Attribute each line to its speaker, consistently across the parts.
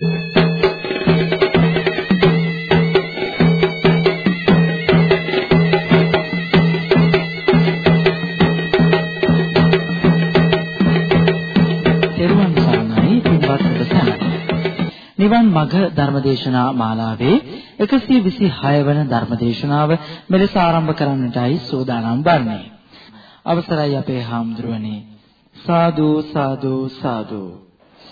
Speaker 1: නිවන් මඟ ධර්මදේශනා මාලාවේ 126 වන ධර්මදේශනාව මෙලෙස ආරම්භ කරන්නටයි සූදානම් වන්නේ. අවසරයි අපේ හාමුදුරුවනේ. සාදු සාදු සාදු.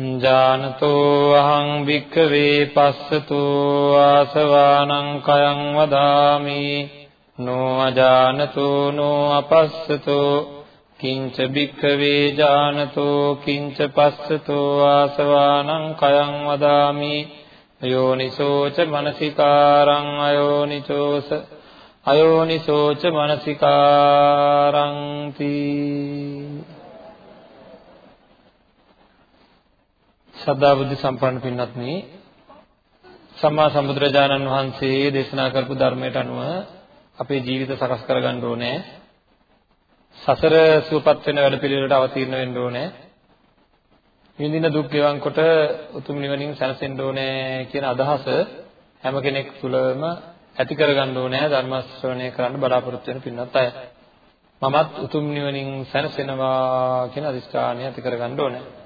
Speaker 2: ජානතෝ අහං භික්ඛවේ පස්සතෝ ආසවානං කයං වදාමි නෝ අජානතෝ නෝ අපස්සතෝ කිංච භික්ඛවේ ජානතෝ කිංච පස්සතෝ ආසවානං කයං වදාමි යෝනිසෝච මනසිකාරං අයෝනිසෝස අයෝනිසෝච මනසිකාරංති සදා බුද්ධ සම්පන්න පින්වත්නි සම්මා සම්බුදුරජාණන් වහන්සේ දේශනා කරපු ධර්මයට අනුව අපේ ජීවිත සකස් කරගන්න ඕනේ සසර සුවපත් වෙන වැඩ පිළිවෙලට අවතීර්ණ වෙන්න ඕනේ විඳින දුක් ගෙවන් කොට උතුම් නිවනින් සැනසෙන්න ඕනේ කියන අදහස හැම කෙනෙක් තුළම ඇති කරගන්න ඕනේ ධර්ම ශ්‍රවණය කරන්න බලාපොරොත්තු වෙන පින්නත් අය. මමත් උතුම් නිවනින් සැනසෙනවා කියන අදිස්ථානය ඇති කරගන්න ඕනේ.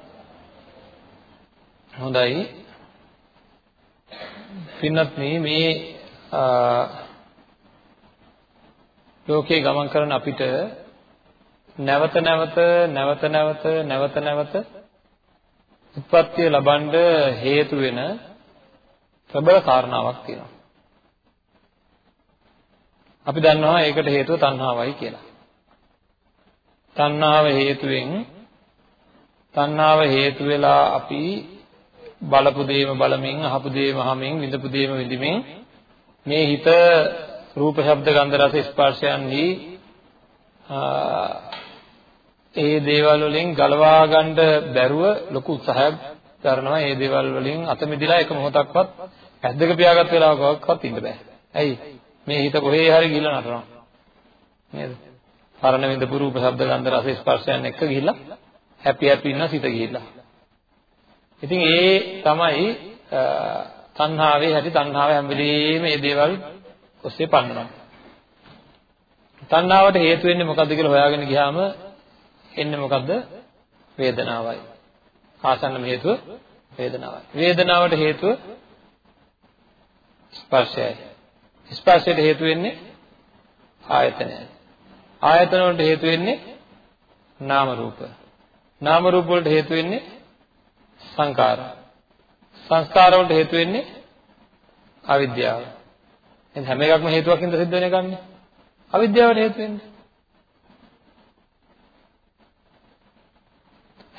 Speaker 2: හොඳයි. පින්නත් මේ ලෝකේ ගමන් කරන අපිට නැවත නැවත නැවත නැවත නැවත නැවත උත්පත්තිය ලබන්න හේතු වෙන ප්‍රබල කාරණාවක් තියෙනවා. අපි දන්නවා ඒකට හේතුව තණ්හාවයි කියලා. තණ්හාව හේතුවෙන් තණ්හාව හේතු වෙලා අපි බලපු දේම බලමින් අහපු දේම අහමින් විඳපු දේම විඳිමින් මේ හිත රූප ශබ්ද ගන්ධ රස ස්පර්ශයන්හි ඒ දේවල් වලින් ගලවා ගන්න බැරුව ලොකු උත්සාහයක් කරනවා ඒ දේවල් වලින් අත මිදලා එක මොහොතක්වත් ඇද්දක පියාගත් වෙලාවකවත් ඉන්න බෑ. ඇයි? මේ හිත කොහේ හරි ගිහිල්ලා නටනවා. නේද? පරණ විඳපු රූප ශබ්ද ගන්ධ රස ස්පර්ශයන් එක්ක ගිහිල්ලා හැපි හැපි ඉන්න සිත ගිහිල්ලා. ඉතින් ඒ තමයි තණ්හාවේ හැටි තණ්හාව හැම වෙලෙම මේ දේවල් ඔස්සේ පන්නනවා. තණ්හාවට හේතු වෙන්නේ මොකද්ද කියලා හොයාගෙන ගියාම එන්නේ මොකද්ද? වේදනාවයි. ආසන්නම හේතුව වේදනාවයි. වේදනාවට හේතුව ස්පර්ශයයි. ස්පර්ශයට හේතු වෙන්නේ ආයතනයයි. ආයතන වලට හේතු වෙන්නේ නාම රූප. නාම රූප වලට හේතු වෙන්නේ සංකාර. සංස්කාර වලට හේතු වෙන්නේ අවිද්‍යාව. එහෙනම් හැම එකක්ම හේතුවකින්ද සිද්ධ වෙන එකන්නේ. අවිද්‍යාවට හේතු වෙන්නේ.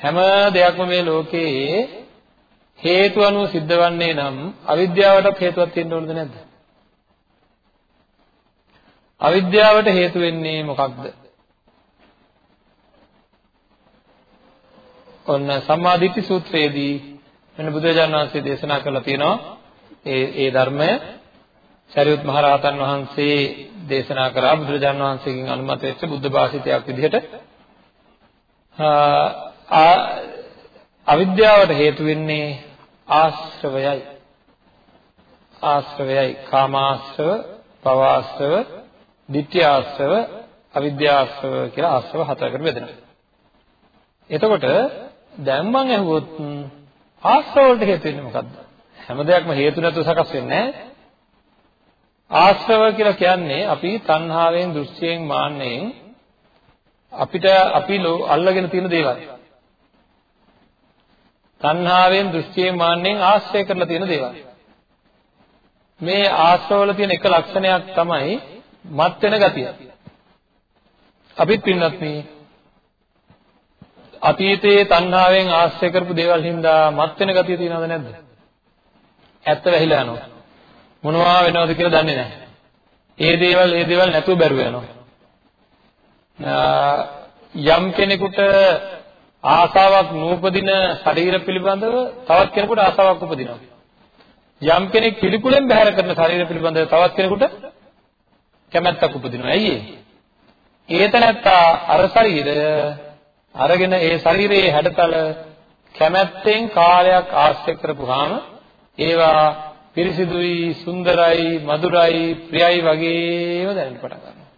Speaker 2: හැම දෙයක්ම මේ ලෝකයේ හේතු අනුව සිද්ධ වන්නේ නම් අවිද්‍යාවටත් හේතුවක් තියෙන්න ඕනද නැද්ද? අවිද්‍යාවට හේතු වෙන්නේ මොකක්ද? ඔන්න සම්මාදිට්ඨි සූත්‍රයේදී මෙන්න බුදුරජාණන් වහන්සේ දේශනා කරලා තියෙනවා. ඒ ඒ ධර්මය සරියුත් මහ රහතන් වහන්සේ දේශනා කරා බුදුරජාණන් වහන්සේගෙන් අනුමත වෙච්ච බුද්ධ භාෂිතයක් විදිහට. අවිද්‍යාවට හේතු වෙන්නේ ආශ්‍රවයයි. ආශ්‍රවයයි. කාමාශ්‍රව භවආශ්‍රව ditthya ආශ්‍රව, අවිද්‍යා ආශ්‍රව කියලා ආශ්‍රව හතරකට බෙදෙනවා. එතකොට දැන් මම අහුවොත් ආශ්‍රව වලට හේතු වෙන්නේ මොකද්ද? හැම දෙයක්ම හේතු නැතුව සකස් වෙන්නේ නැහැ. ආශ්‍රව කියලා කියන්නේ අපි තණ්හාවෙන්, දෘෂ්ටියෙන්, මාන්නෙන් අපිට අපි අල්ලගෙන තියෙන දේවල්. තණ්හාවෙන්, දෘෂ්ටියෙන්, මාන්නෙන් ආශ්‍රය කරලා තියෙන දේවල්. මේ ආශ්‍රවවල තියෙන එක ලක්ෂණයක් තමයි මත් වෙන ගතිය. අපිත් පින්නත් මේ අතීතයේ තණ්හාවෙන් ආශ්‍රය කරපු දේවල් හින්දා මත් වෙන ගතිය තියෙනවද නැද්ද? ඇත්ත වැහිලා යනවා. මොනවා වෙනවද කියලා දන්නේ නැහැ. ඒ දේවල් ඒ දේවල් නැතුව බැරුව යනවා. යම් කෙනෙකුට ආසාවක් නූපදින ශරීර පිළිබඳව තවත් කෙනෙකුට ආසාවක් උපදිනවා. යම් කෙනෙක් පිළිකුලෙන් බැහැර කරන ශරීර පිළිබඳව තවත් කෙනෙකුට කැමැත්තක් උපදිනවා. ඇයි ඒ? ඒතනත්තා අර ශරීරය අරගෙන ඒ ශරීරයේ හැඩතල කැමැත්තෙන් කාලයක් ආශ්‍රය කරපුවාම ඒවා පිරිසිදුයි, සුන්දරයි, මధుරයි, ප්‍රියයි වගේම දැනෙන්න පටන් ගන්නවා.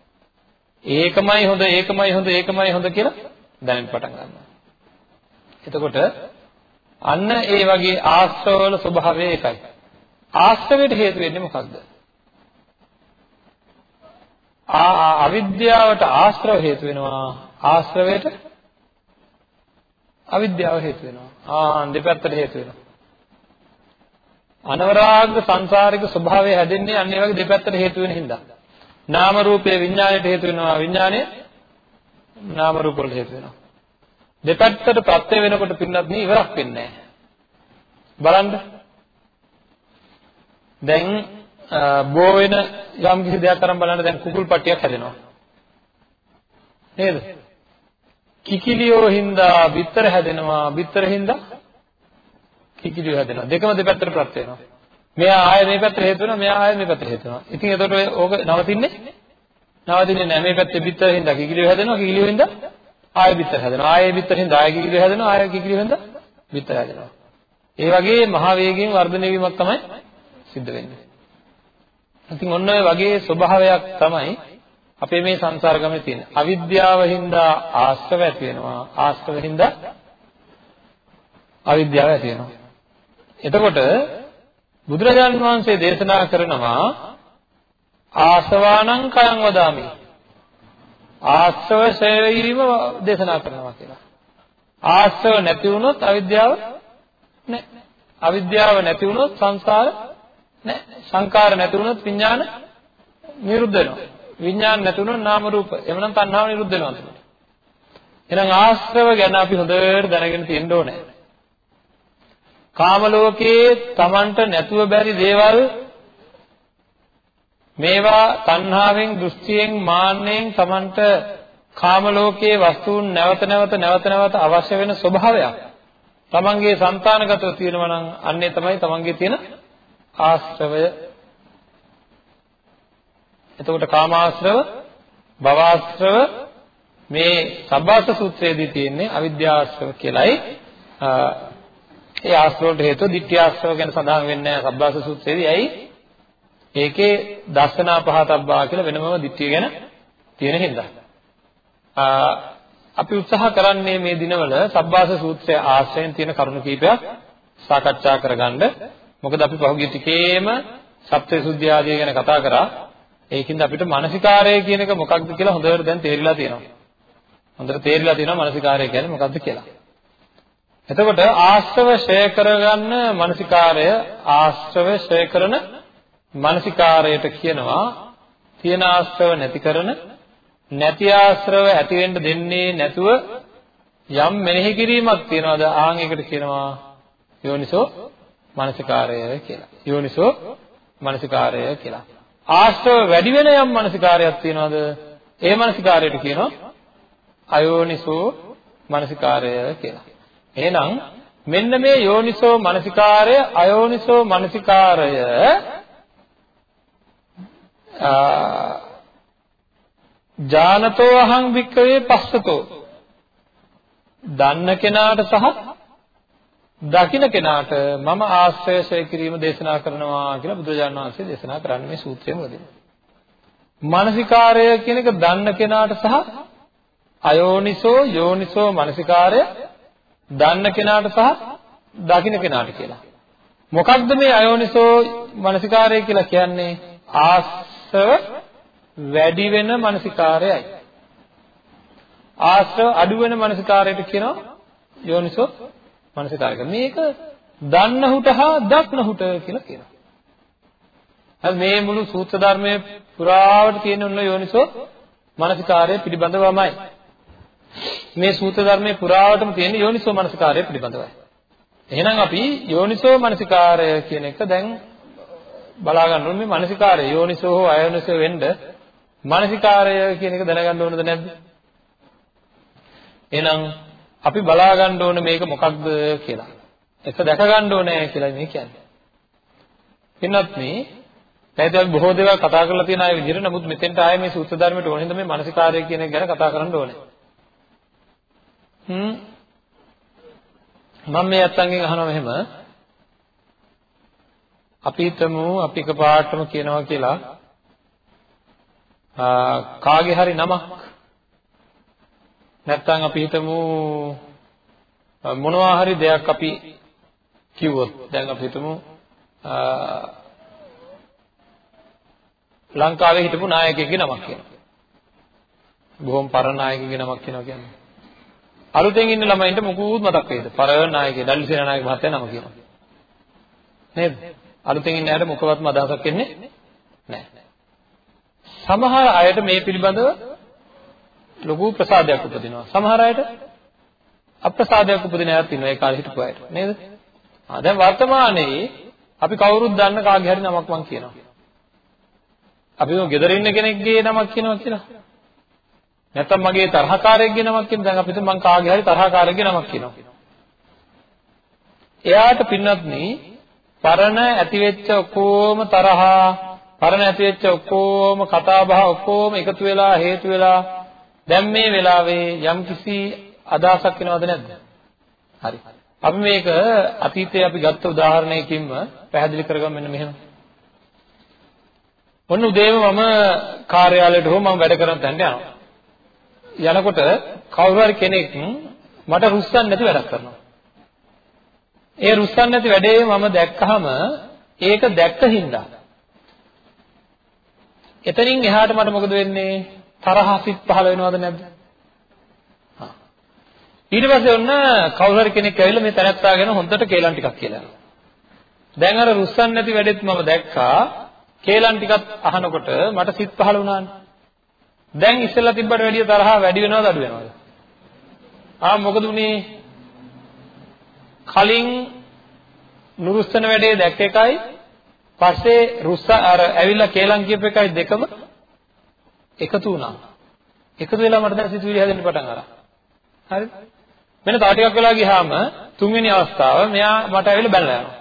Speaker 2: ඒකමයි හොඳ, ඒකමයි හොඳ, ඒකමයි හොඳ කියලා දැනෙන්න පටන් ගන්නවා. එතකොට අන්න ඒ වගේ ආශ්‍රවවල ස්වභාවය ඒකයි. ආශ්‍රවයට හේතු වෙන්නේ මොකක්ද? ආ අවිද්‍යාවට ආශ්‍රව හේතු වෙනවා. ආශ්‍රවයට අවිද්‍යාව හේතු වෙනවා. ආ දෙපැත්තට හේතු වෙනවා. අනවරාග සංසාරික ස්වභාවය හැදෙන්නේ අන්න ඒ වගේ දෙපැත්තට හේතු වෙන හින්දා. නාම රූපයේ විඥාණයට හේතු වෙනවා විඥාණය නාම රූප වලට හේතු වෙනවා. දෙපැත්තට ප්‍රත්‍ය වෙනකොට පින්නත් නේ ඉවරක් වෙන්නේ නැහැ. බලන්න. දැන් බෝ වෙන යම් කිසි දෙයක් අරන් බලන්න දැන් කුකුල් පට්ටියක් හැදෙනවා. නේද? කිකිලියෝ හින්දා බිත්තර හැදෙනවා බිත්තර හින්දා කිකිලිය හැදෙනවා. දෙකම දෙපැත්තට ප්‍රත්‍ය වෙනවා. මෙයා ආයෙ මේ පැත්තට හේතු වෙනවා, මෙයා ආයෙ මේ පැත්තට හේතු වෙනවා. ඉතින් එතකොට ඕක නවතින්නේ නවතින්නේ නැහැ. මේ පැත්තේ බිත්තර හින්දා කිකිලිය හැදෙනවා, කිකිලිය හින්දා ආයෙ බිත්තර හැදෙනවා. ආයෙ බිත්තර හින්දා ආයෙ කිකිලිය හැදෙනවා, ආයෙ කිකිලිය හින්දා බිත්තර හැදෙනවා. ඒ වගේ මහ වේගයෙන් වර්ධනය වීමක් තමයි සිද්ධ වෙන්නේ. ඉතින් ඔන්න ඔය වගේ ස්වභාවයක් තමයි අපේ මේ සංසාර ගමනේ තියෙන. අවිද්‍යාව හින්දා ආශ්‍රව ඇති වෙනවා. ආශ්‍රව හින්දා අවිද්‍යාව ඇති වෙනවා. එතකොට බුදුරජාණන් වහන්සේ දේශනා කරනවා ආසවානං කයං වදාමි. ආශ්‍රව ශරීරීම දේශනා කරනවා කියලා. ආශ්‍රව නැති වුණොත් අවිද්‍යාව නැහැ. අවිද්‍යාව නැති වුණොත් සංසාර නැහැ. සංකාර නැති වුණොත් විඥාන නිරුද්ධ වෙනවා. විඥාන නැතුණොත් නාම රූප. එමනම් තණ්හාව නිරුද්ධ වෙනවා එතකොට. එහෙනම් ආශ්‍රව ගැන අපි හොඳට දැනගෙන තියෙන්න ඕනේ. කාම ලෝකයේ Tamanට නැතුව බැරි දේවල් මේවා තණ්හාවෙන්, දෘෂ්ටියෙන්, මාන්නෙන් Tamanට කාම ලෝකයේ වස්තුන් නැවත නැවත නැවත නැවත අවශ්‍ය වෙන ස්වභාවයක්. Tamanගේ సంతానගතව තියෙනවා නම් අන්නේ තමයි Tamanගේ තියෙන ආශ්‍රවය එතකොට කාමාශ්‍රව භවආශ්‍රව මේ සබ්බාස සූත්‍රයේදී තියෙන්නේ අවිද්‍යාශ්‍රව කියලයි ඒ ආශ්‍රවයට හේතුව ditthya ආශ්‍රව ගැන සඳහන් වෙන්නේ නැහැ සබ්බාස සූත්‍රයේදී. ඇයි? ඒකේ දස්සනා පහතබ්බා කියලා වෙනමම ditthya ගැන තියෙන හින්දා. අපි උත්සාහ කරන්නේ මේ දිනවල සබ්බාස සූත්‍රය ආශ්‍රයෙන් තියෙන කරුණු කීපයක් සාකච්ඡා කරගන්න. මොකද අපි පහුගිය ටිකේම සත්‍ය සුද්ධිය ආදී ගැන කතා කරා. ඒකින්ද අපිට මානසිකාරය කියන එක මොකක්ද කියලා හොඳට දැන් තේරිලා තියෙනවා. හොඳට තේරිලා තියෙනවා මානසිකාරය කියන්නේ මොකක්ද කියලා. එතකොට ආශ්‍රව ෂය කරගන්න මානසිකාරය ආශ්‍රව ෂය කරන මානසිකාරයට කියනවා තියෙන ආශ්‍රව නැති කරන නැති ආශ්‍රව ඇති වෙන්න දෙන්නේ නැතුව යම් මෙනෙහි කිරීමක් තියනවාද ආන් ඒකට කියනවා යෝනිසෝ මානසිකාරය කියලා. යෝනිසෝ මානසිකාරය කියලා. ආශ්‍රව වැඩි වෙන යම් මානසිකාරයක් තියනවාද ඒ මානසිකාරයට කියනවා අයෝනිසෝ මානසිකාරය කියලා. එහෙනම් මෙන්න මේ යෝනිසෝ මනසිකාරය අයෝනිසෝ මනසිකාරය ජානතෝ අහං වික්කවේ පස්සතෝ දන්න කෙනාට සහ දකින්න කෙනාට මම ආශ්‍රයශය කිරීම දේශනා කරනවා කියලා බුදුරජාණන් වහන්සේ දේශනා කරන්නේ මේ සූත්‍රයේ මුලදී. මානසිකාරය කියන එක දන්න කෙනාට සහ අයෝනිසෝ යෝනිසෝ මානසිකාරය දන්න කෙනාට සහ දකින්න කෙනාට කියලා. මොකක්ද මේ අයෝනිසෝ මනසිකාරය කියලා කියන්නේ? ආශ්‍රව වැඩි වෙන මානසිකාරයයි. ආශ්‍රව අඩු වෙන මානසිකාරයට කියනවා යෝනිසෝ මානසිකාරය. මේක දන්නහුට හා දක්නහුට කියලා කියනවා. හරි මේ මුළු සූත්‍ර ධර්මයේ පුරාවට තියෙන උන්න යෝනිසෝ මානසිකාරය පිළිබඳවමයි. මේ සූත්‍ර ධර්මයේ පුරාවටම තියෙන යෝනිසෝ මානසිකාරය පිළිබඳවයි. එහෙනම් අපි යෝනිසෝ මානසිකාරය කියන එක දැන් බලා ගන්න ඕනේ මේ මානසිකාරය යෝනිසෝ හෝ අයෝනිසෝ වෙන්න මානසිකාරය කියන එක දැනගන්න ඕනද නැද්ද? එහෙනම් අපි බලා ගන්න ඕනේ මේක මොකක්ද කියලා. ඒක දැක ගන්න ඕනේ කියලා මේ කියන්නේ. පින්නත් මේ පැයදල් බොහෝ දේවල් කතා කරලා තියෙන අය විදිහට නමුත් මෙතෙන්ට ආයේ මේ සූත්‍ර ධර්මයට ඕන හින්දා මේ මානසිකාරය කියන එක ගැන කතා කරන්න ඕනේ. හ්ම් මම මේ අත්තන්ගෙන් අහනවා මෙහෙම අපි හිතමු අපි එකපාරටම කියනවා කියලා කාගේ හරි නමක් නැත්නම් අපි හිතමු මොනවා හරි දෙයක් අපි කිව්වොත් දැන් අපි හිතමු ලංකාවේ හිටපු නායකයෙක්ගේ නමක් කියනවා. බොහොම පරණ නායකයෙක්ගේ නමක් කියනවා කියන්නේ. අලුතෙන් ඉන්න ළමයින්ට මොකුත් මතක් වෙයිද? පරණ නායකයෙක්, ඩල්ලිසේන නායක මහත්තයා නම කියනවා. නේද? අලුතෙන් ඉන්න අයට මොකවත්ම අදහසක් එන්නේ නැහැ. සමහර අයට මේ පිළිබඳව ලොකු ප්‍රසාදයක් උපදිනවා. සමහර අයට අප්‍රසාදයක් උපදින අයත් ඉන්නවා ඒ කාලේ හිටපු අයට. නේද? ආ දැන් වර්තමානයේ අපි කවුරුත් දන්න කාගේ හරි නමක් මං කියනවා. අපි මො ගෙදර ඉන්න කෙනෙක්ගේ නමක් කියනවා කියලා. නැත්තම් මගේ තරහකාරයෙක්ගේ නමක් කියන දැන් අපි හිතමු මං කාගේ හරි තරහකාරයෙක්ගේ නමක් කියනවා. එයාට පින්නත්නි පරණ ඇතිවෙච්ච ඔක්කොම තරහා පරණ ඇතිවෙච්ච ඔක්කොම කතා බහ ඔක්කොම එකතු වෙලා හේතු වෙලා දැන් මේ වෙලාවේ යම්කිසි අදහසක් වෙනවද නැද්ද? හරි. අපි මේක අතීතයේ අපි ගත්ත උදාහරණයකින්ම පැහැදිලි කරගන්න මෙන්න මෙහෙම. ඔන්න උදේම මම කාර්යාලයට හෝ මම වැඩ කරන තැනට යනවා. යනකොට කවුරු හරි කෙනෙක් මට රුස්සන් නැති වැඩක් කරනවා. ඒ රුස්සන් නැති වැඩේ මම දැක්කහම ඒක දැක්ක හින්දා එතනින් එහාට මට මොකද වෙන්නේ? තරහ සිත් පහළ වෙනවද නැද්ද? ඊට පස්සේ ඔන්න කවුරු හරි කෙනෙක් ඇවිල්ලා මේ තැනත්තා ගැන හොඳට කේලම් ටිකක් කියලා යනවා. දැන් අර රුස්සන් නැති වැඩෙත් මම දැක්කා. කේලම් ටිකක් අහනකොට මට සිත් පහළ වුණානේ. දැන් ඉස්සෙල්ලා තිබ්බට වැඩිය තරහ වැඩි වෙනවද අඩු වෙනවද? ආ මොකද උනේ? කලින් නුරුස්සන වැඩේ දැක්ක එකයි පස්සේ රුස්ස අර ඇවිල්ලා කේලම් කියප එකයි දෙකම එකතු වුණා. එකතු වෙලා මට දැන් සිතුවිලි හැදෙන්න පටන් අරන්. හරිද? මෙන්න තව ටිකක් වෙලා ගියාම තුන්වෙනි අවස්ථාව මෙයා මට ඇවිල්ලා බැලලා යනවා.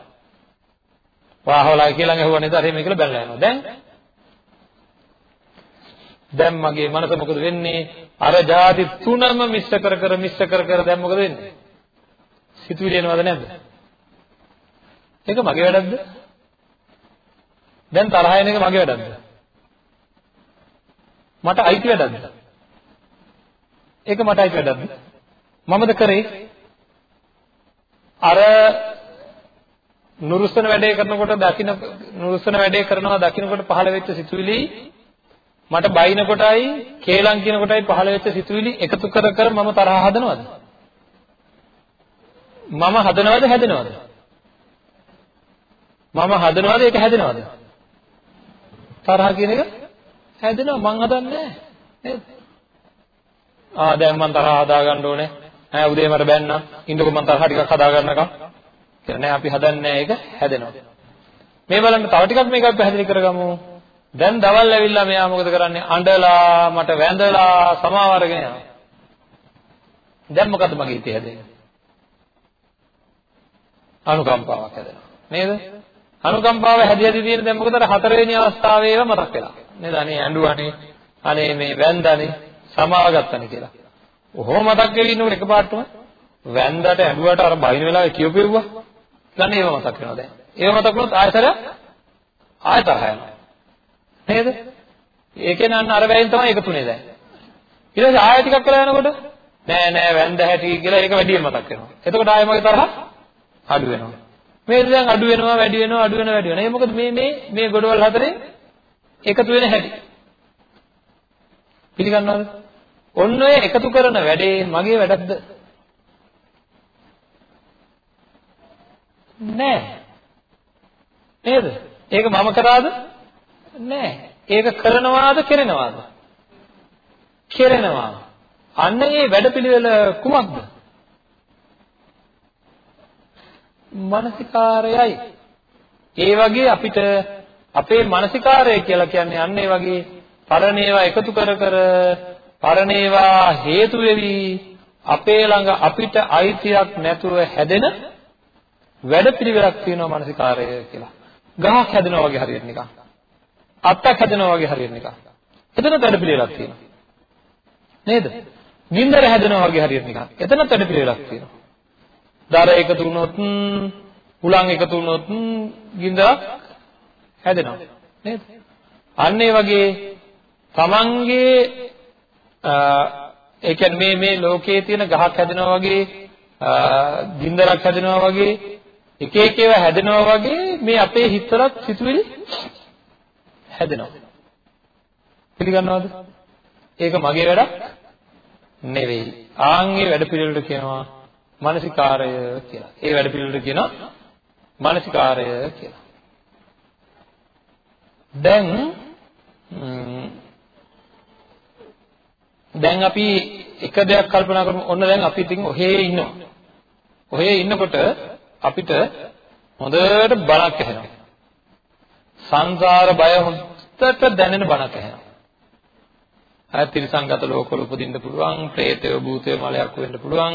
Speaker 2: වාහවලා කියලා ඇහුවා නේද? අර එහෙම කියලා බැලලා යනවා. දැන් දැන් මගේ මනස මොකද වෙන්නේ? අර ಜಾති තුනම මිශ්‍ර කර කර මිශ්‍ර කර කර දැන් මොකද වෙන්නේ? සිතුවිලි එනවද නැද්ද? ඒක මගේ වැඩක්ද? දැන් තරහ එන එක මගේ වැඩක්ද? මට අයිති වැඩක්ද? ඒක මට අයිති වැඩක්ද? මමද කරේ? අර නුරුස්සන වැඩේ කරනකොට දකින්න නුරුස්සන වැඩේ කරනවා දකින්නකොට පහළ වෙච්ච සිතුවිලි මට බයින කොටයි කේලම් කියන කොටයි පහළ වෙච්ච සිතුවිලි එකතු කර කර මම තරහ හදනවද? මම හදනවද හැදෙනවද? මම හදනවද ඒක හැදෙනවද? තරහ කියන එක හැදෙනවා මං හදන්නේ නැහැ නේද? ආ දැන් මං තරහ හදා ගන්න ඕනේ. ඈ උදේ මට බැන්නා. ඉන්නකො මං තරහ ටිකක් හදා ගන්නකම්. කියලා නෑ අපි හදන්නේ නැහැ ඒක හැදෙනවා. මේ බලන්න තව ටිකක් මේක පැහැදිලි කරගමු. දැන් දවල් ඇවිල්ලා මෙයා මොකද කරන්නේ? අඬලා මට වැඳලා සමාව අරගෙන යනවා. දැන් මොකද මගේ හිතේ හැදෙන්නේ? අනුකම්පාවක් හැදෙනවා. නේද? අනුකම්පාව හැදි හැදි තියෙන දැන් මොකද අර හතරවෙනි අවස්ථාවේ ඒවා මතක් වෙලා. නේද? අනේ ඇඬුවානේ. අනේ මේ වැන්දානේ සමාව ගත්තනේ කියලා. ඔහොම මතක් වෙවි ඉන්නකොට එකපාරටම වැන්දට ඇඬුවට අර බයින වෙලාවේ කියපෙව්වා. ගන්න ඒව මතක් වෙනවා දැන්. ඒව මතක් වුණොත් ආයතර ආය තරහ යනවා. නේද? ඒකේ නන්න අර වැයින් තමයි එකතුනේ දැන්. ඊට පස්සේ ආය ටිකක් වෙලා යනකොට නෑ නෑ වැන්ද හැටි කියලා ඒක වැඩියෙන් මතක් වෙනවා. එතකොට ආය මගේ තරහ අඩු වෙනවා. මේ දැන් අඩු වෙනවා වැඩි වෙනවා අඩු වෙනවා වැඩි වෙනවා. ඒ මොකද මේ මේ මේ ගොඩවල් හතරේ එකතු වෙන හැටි. පිළිගන්නවද? ඔන්න ඔය එකතු කරන වැඩේ මගේ වැඩක්ද? නෑ. නේද? ඒක මම කරාද? නෑ. ඒක කරනවාද කෙරෙනවාද? කෙරෙනවා. අන්න ඒ වැඩපිළිවෙල කුමක්ද? මානසිකාරයයි. ඒ වගේ අපිට අපේ මානසිකාරය කියලා කියන්නේ අන්න ඒ වගේ පරණ ඒවා එකතු කර කර පරණ ඒවා හේතු වෙවි අපේ ළඟ අපිට අයිතියක් නැතුව හැදෙන වැඩපිළිවෙලක් තියෙනවා මානසිකාරය කියලා. ගහක් හැදෙනවා වගේ හරියට නිකන්. අත්තක් හැදෙනවා වගේ හරියට නිකන්. එතන වැඩපිළිවෙලක් තියෙනවා. නේද? ගින්දර හැදෙනවා වගේ හරියට නිකන්. එතන වැඩපිළිවෙලක් තියෙනවා. දර එකතු වුණොත් උලන් එකතු වුණොත් ගින්දරක් හැදෙනවා. නේද? අන්න ඒ වගේ තමන්ගේ ඒ කියන්නේ මේ මේ ලෝකයේ තියෙන ගහක් හැදෙනවා වගේ ගින්දරක් හැදෙනවා වගේ එක එක ඒවා හැදෙනවා වගේ මේ අපේ හිතවලත් සිතුවිලි හැදෙනවා. පිළිගන්නවද? ඒක මගේ වැඩක් නෙවෙයි. ආන්ගේ වැඩ පිළිවෙලට කියනවා මානසිකාරය කියලා. ඒ වැඩ පිළිවෙලට කියනවා මානසිකාරය කියලා. දැන් දැන් අපි එක දෙයක් කල්පනා කරමු. ඔන්න දැන් අපි ඉතින් ඔහේ ඉන්නවා. ඔහේ ඉන්නකොට අපිට හොඳට බණක් ඇහෙනවා. සංසාර බය හොඳට දැනෙන බණක් ඇහෙනවා. අය තිරිසංගත ලෝකවල උපදින්න පුළුවන්, പ്രേතය, භූතය, මලයක් වෙන්න පුළුවන්,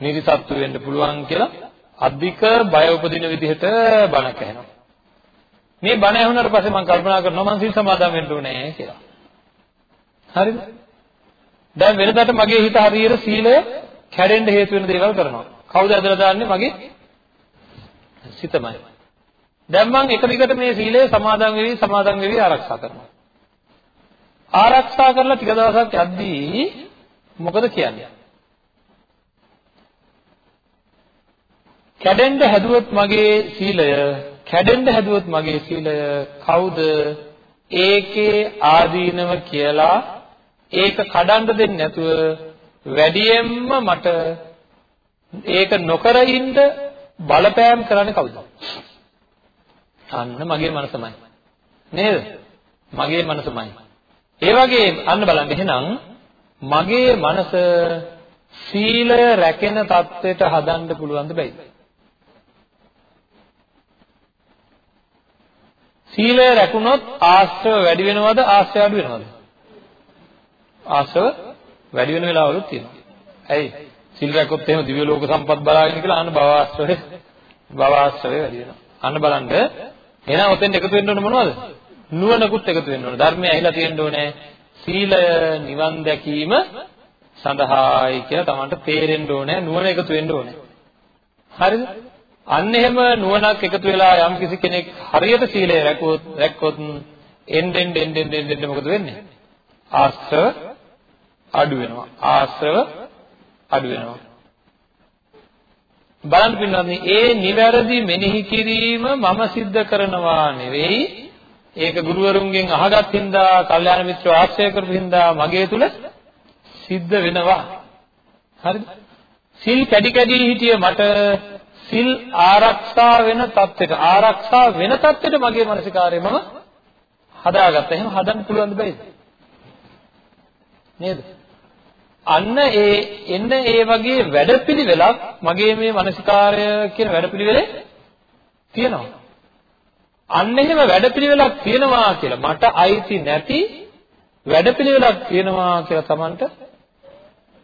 Speaker 2: නිරිසත්තු වෙන්න පුළුවන් කියලා අධික බය උපදින විදිහට බණක් ඇහෙනවා. මේ බණ ඇහුණාට පස්සේ මම කල්පනා කරනවා මම සිල් සමාදන් වෙන්න ඕනේ කියලා. හරිද? දැන් වෙනදාට මගේ හිත හරියට සීලය කැඩෙන්න හේතු වෙන දේවල් කරනවා. කවුද ඇදලා දාන්නේ මගේ සිතමයි. දැන් මම එක දිගට මේ සීලය සමාදන් වෙවි සමාදන් වෙවි ආරක්ෂා කරනවා. ආරක්ෂා කරලා ටික දවසක් යද්දී මොකද කියන්නේ? කැඩෙන්න හැදුවොත් මගේ සීලය කැඩෙන්න හැදුවොත් මගේ සීලය කවුද ඒකේ ආදීනව කියලා ඒක කඩන්න දෙන්නේ නැතුව වැඩියෙන්ම මට ඒක නොකර ඉන්න බලපෑම් කරන්නේ කවුද? අන්න මගේ මනසමයි. නේද? මගේ මනසමයි. ඒ වගේ අන්න බලන්න එහෙනම් මගේ මනස සීලය රැකෙන தത്വෙට හදන්න පුළුවන් දෙයිද? සීලය රැකුණොත් ආශ්‍රව වැඩි වෙනවද ආශ්‍රය අඩු වෙනවද? ආශ්‍රව වැඩි වෙන වෙලාවලුත් තියෙනවා. ඇයි? සීල් රැකුත් එහෙම දිව්‍ය ලෝක සම්පත් බලාගෙන කියලා අන්න භව ආශ්‍රවය භව ආශ්‍රවය වැඩි වෙනවා. අන්න බලන්න එහෙනම් ඔතෙන් එකතු වෙන්න ඕන මොනවද? නුවණකුත් එකතු වෙන්න ඕන. ධර්මය ඇහිලා තියෙන්න ඕනේ. සීලය නිවන් දැකීම සඳහායි කියලා Tamanට තේරෙන්න ඕනේ. නුවණ එකතු වෙන්න ඕනේ. හරිද? අන්න එහෙම නුවණක් එකතු වෙලා යම් කිසි කෙනෙක් හරියට සීලය රැකුවොත් රැක්කොත් එන්නෙන් එන්නෙන් එන්නෙන් මොකද වෙන්නේ? ආශ්‍රව අඩු වෙනවා. ආශ්‍රව අඩු වෙනවා. බලන්න පින්නත් ඒ නිවැරදි මෙනෙහි කිරීම මම සිද්ධ කරනවා නෙවෙයි ඒක ගුරුවරුන්ගෙන් අහගත් හින්දා කල්යාණ මිත්‍රව ආශ්‍රය කරපු හින්දා මගේ තුල සිද්ධ වෙනවා හරිද සිල් කැඩි කැඩි හිටිය මට සිල් ආරක්ෂා වෙන தත්ත්වයට ආරක්ෂා වෙන தත්ත්වයට මගේ මානසිකාරය මම හදාගත්තා. එහෙනම් හදන්න පුළුවන් දෙයිද? නේද? අන්න ඒ එන්න ඒ වගේ වැඩපිළිවෙලක් මගේ මේ මානසිකාරය කියන වැඩපිළිවෙලේ තියෙනවා. අන්න එහෙම වැඩපිළිවෙලක් තියෙනවා කියලා මට අයිති නැති වැඩපිළිවෙලක් තියෙනවා කියලා Tamanට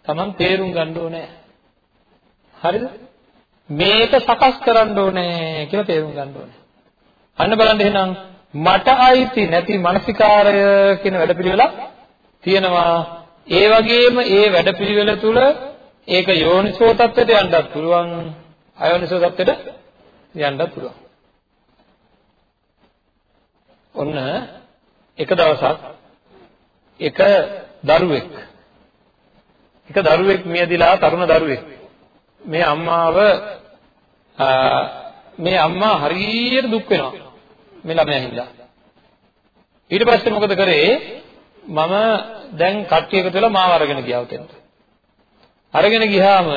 Speaker 2: Taman තේරුම් ගන්න ඕනේ. හරිද? මේක සකස් කරන්න ඕනේ කියලා තේරුම් ගන්න ඕනේ. අන්න බලන්න එහෙනම් මට අයිති නැති මානසිකාරය කියන වැඩපිළිවෙලක් තියෙනවා. ඒ වගේම ඒ වැඩපිළිවෙල තුල ඒක යෝනිසෝ තත්ත්වයට යන්නත් පුළුවන් අයෝනිසෝ තත්ත්වයට යන්නත් පුළුවන්. ඔන්න එක දවසක් එක දරුවෙක් එක දරුවෙක් මියදිලා තරුණ දරුවෙක් මේ අම්මාව මේ අම්මා හරියට දුක් වෙනවා. මේ ළමයා හින්දා. ඊට පස්සේ මොකද කරේ? මම දැන් කට්ටිය එකතු වෙලා මාව අරගෙන ගියා උතෙන්ට. අරගෙන ගියාම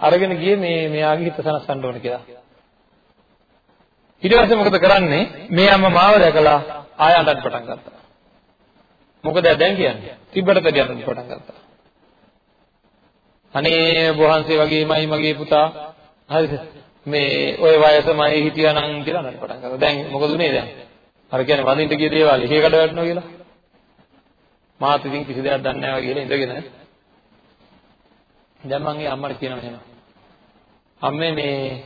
Speaker 2: අරගෙන ගියේ මේ මෙයාගේ හිත සනස්සන්න ඕන කියලා. ඊට පස්සේ මොකද කරන්නේ? මේ අම්මා මාව දැකලා ආය අඬන්න පටන් ගත්තා. මොකද දැන් කියන්නේ? තිබ්බට දෙයක් පටන් ගත්තා. අනේ වහන්සේ වගේමයි මගේ පුතා හරිද මේ ওই වයසමයි හිටියානම් කියලා නඩ පටන් ගත්තා. දැන් මොකද උනේ දැන්? අර කියන්නේ වඳින්න ගිය දේවල් එහෙ කඩ වැටෙනවා කියලා. මාත් ඉතින් කිසි දෙයක් දන්නේ නැහැ කියලා ඉඳගෙන දැන් මම අම්මට කියනවා එහෙම. අම්මේ මේ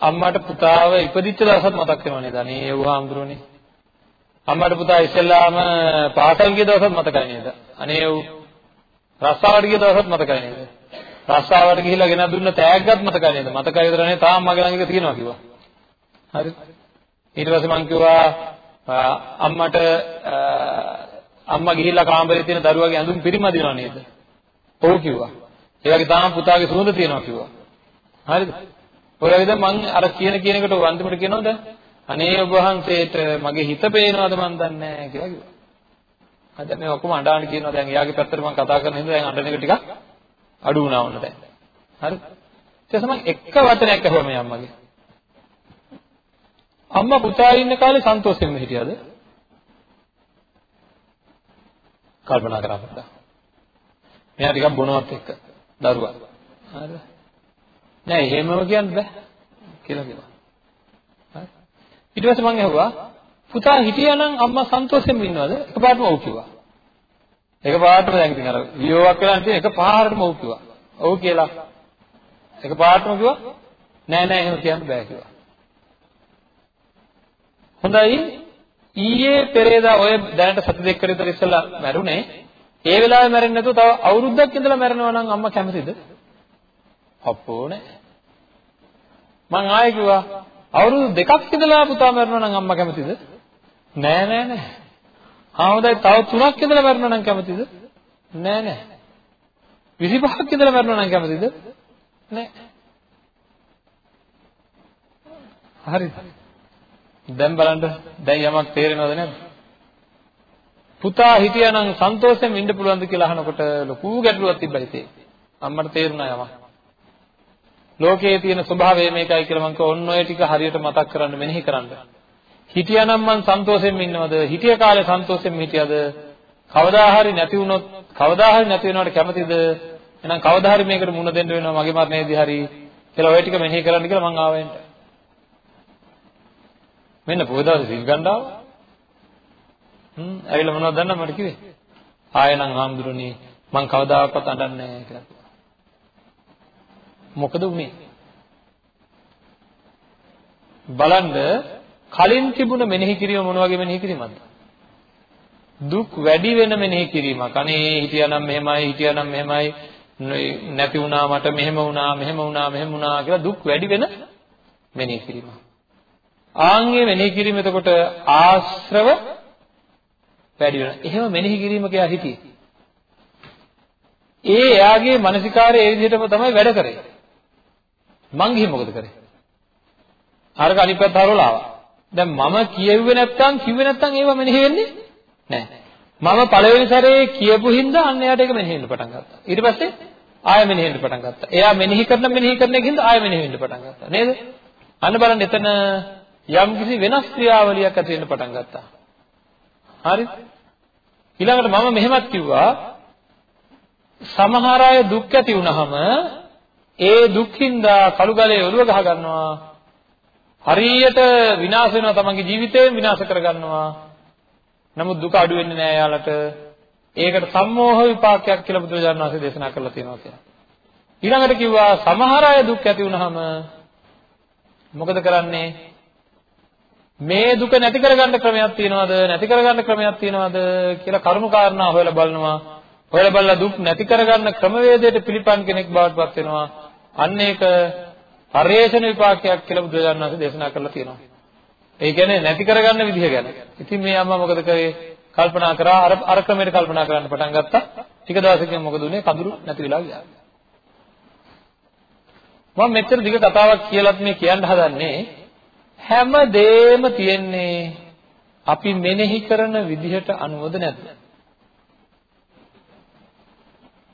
Speaker 2: අම්මට පුතාව ඉපදිච්ච දවසත් මතක් වෙනව නේද? අනේ ඒව හාමුදුරනේ. අම්මට පුතා ඉස්සෙල්ලාම පාසල් ගිය දවසත් මතකයි නේද? අනේ ඒව රස්සාවට ගිය දවසත් මතකයි නේද? රස්සාවට ගිහිල්ලා ගෙන දුන්න තෑග්ගත් මතකයි නේද? මතකයි විතර නේ තාම මගේ ළඟ තියෙනවා කිව්වා. හරි. ඊට පස්සේ මං කිව්වා අම්මට අම්මා ගිහිල්ලා කාමරේ තියෙන දරුවාගේ ඇඳුම් පිරිමදිනවා නේද? ඔව් කිව්වා. ඒ වගේ තාම පුතාගේ සුවඳ තියෙනවා කිව්වා. හරිද? ඔය වගේ මං අර කියන කියන එකට අන්තිමට කියනවද? අනේ ඔබ වහන්සේට මගේ හිත පේනවද මන් දන්නේ නැහැ කියලා කිව්වා. අද මේ ඔක්කොම අඬාන කියනවා දැන් එයාගේ පැත්තට මම කතා කරන හින්දා දැන් අඬන එක ටිකක් අඩු වුණා වුණ දැන්. හරි? ඊට පස්සේ මම එක වචනයක් අහුවා මේ අම්මගේ. අම්මා පුතා ඉන්න කාලේ සන්තෝෂයෙන්ම හිටියද? කල්පනා කරපුවද? මෙයා ටිකක් බොනවත් එක්ක දරුවා. හරිද? නෑ එහෙමම කියන්න බෑ කියලා කිව්වා. හරි. ඊට පස්සේ මම ඇහුවා පුතා හිටියානම් අම්මා සන්තෝෂෙන් ඉන්නවද? එකපාරටම ඔව් කිව්වා. එකපාරටම දැන් ඉතින් අර වියෝවක් වෙලා ඉතින් එකපාරටම ඔව් කිව්වා. ඔව් කියලා. එකපාරටම කිව්වා නෑ නෑ එහෙම කියන්න බෑ කිව්වා. හොඳයි ඊයේ පෙරේදා ඔය දැනට සති දෙකකට විතර ඉස්සෙල්ලා මැරුණේ ඒ වෙලාවේ මැරෙන්නේ නැතුව තව අවුරුද්දක් ඉඳලා මැරෙනවා නම් අම්මා කැමතිද? අප්පෝ නෑ. මං ආයෙ කිව්වා අවුරුදු දෙකක් ඉඳලා පුතා මැරෙනවා නම් අම්මා කැමතිද? නෑ නෑ නෑ. ආවදයි තව තුනක් ඉඳලා මැරෙනවා නම් කැමතිද? නෑ නෑ. 25ක් ඉඳලා මැරෙනවා නම් කැමතිද? නෑ. හරිද? දැන් බලන්න දැන් යමක් තේරෙනවද නැද්ද? පුතා හිටියානම් සන්තෝෂයෙන් ඉන්න පුළුවන්ද කියලා අහනකොට ලොකු ගැටලුවක් තිබ්බයි තේ. අම්මට තේරුණා යමක්. ලෝකයේ තියෙන ස්වභාවය මේකයි කියලා මම කිව්වා ඔන්න ඔය ටික හරියට මතක් කරන්න මෙනෙහි කරන්න. හිටියානම් මං සන්තෝෂයෙන් ඉන්නවද? හිටිය කාලේ සන්තෝෂයෙන් හිටියද? කවදා හරි නැති වුණොත් කවදා හරි නැති වෙනවට කැමතිද? එහෙනම් කවදා හරි මේකට මුණ දෙන්න වෙනවා මගේ මරණයේදී හරි කියලා ඔය ටික මෙනෙහි කරන්න කියලා මං ආවෙන්ට. මෙන්න පොය දවසේ සිල් ගන්නවා. හ්ම් ඇවිල්ලා මොනවද දන්නව මට කිව්වේ? ආයෙනම් හාමුදුරනේ මං කවදාකවත් අඬන්නේ නැහැ කියලා. මොකද උනේ? බලන්න කලින් තිබුණ මෙනෙහි කිරීම මොන වගේ මෙනෙහි කිරීමක්ද? දුක් වැඩි වෙන මෙනෙහි කිරීමක්. අනේ හිටියානම් මෙහෙමයි හිටියානම් මෙහෙමයි නැති වුණා මට මෙහෙම වුණා මෙහෙම වුණා මෙහෙම වුණා කියලා දුක් වැඩි වෙන මෙනෙහි කිරීමක්. ආන්ගේ මෙනෙහි කිරීම එතකොට ආශ්‍රව වැඩි වෙනවා. එහෙම මෙනෙහි කිරීම කියලා හිටියේ. ඒ එයාගේ මානසිකාරය ඒ විදිහටම තමයි වැඩ කරේ. මං ගිහින් මොකද කරේ? අරක අනිත් පැත්ත හරවලා ආවා. දැන් මම කියෙව්වේ නැත්තම් කිව්වේ නැත්තම් ඒව මෙනෙහි වෙන්නේ නැහැ. මම පළවෙනි සැරේ කියපු හින්දා අන්න එයාට ඒක මෙනෙහි වෙන්න පටන් ගත්තා. ඊට පස්සේ ආය මෙනෙහි වෙන්න පටන් ගත්තා. එයා මෙනෙහි කරන මෙනෙහි කරන එකින්ද ආය මෙනෙහි වෙන්න පටන් ගත්තා. නේද? අන්න බලන්න එතන යම්කිසි වෙනස් ක්‍රියාවලියක් ඇති වෙන්න පටන් ගත්තා. හරි? ඊළඟට මම මෙහෙමත් කිව්වා සමහර අය දුක් ඇති වුනහම ඒ දුක්ඛින්දා කළු ගලේ ඔළුව ගහ ගන්නවා. හරියට විනාශ වෙනවා තමන්ගේ ජීවිතේම විනාශ කර ගන්නවා. නමුත් දුක අඩු වෙන්නේ නැහැ යාලට. ඒකට සම්මෝහ විපාකයක් කියලා බුදුරජාණන් වහන්සේ දේශනා කරලා තියෙනවා කියලා. ඊළඟට කිව්වා සමහර අය දුක් ඇති වුනහම මොකද කරන්නේ? මේ දුක නැති කරගන්න ක්‍රමයක් තියනවද නැති කරගන්න ක්‍රමයක් තියනවද කියලා කරුණු කාරණා හොයලා බලනවා හොයලා බලලා දුක් නැති කරගන්න ක්‍රමවේදයට පිළිපන් කෙනෙක් බවට පත් වෙනවා අන්න ඒක පරේෂණ විපාකයක් කියලා බුදුරජාණන් වහන්සේ දේශනා කරලා තියෙනවා. ඒ කියන්නේ නැති කරගන්න විදිහ ගැන. ඉතින් මේ අම්මා මොකද කරේ? කල්පනා කරා අර අර ක්‍රමයට කල්පනා කරන්න පටන් ගත්තා. ටික දවසකින් මොකද උනේ? කඳුළු නැති වෙලා ගියා. මම මෙච්චර දිග කතාවක් කියලාත් මේ කියන්න හදන්නේ හැම දෙෙම තියෙන්නේ අපි මෙනෙහි කරන විදිහට අනුවද නැද්ද?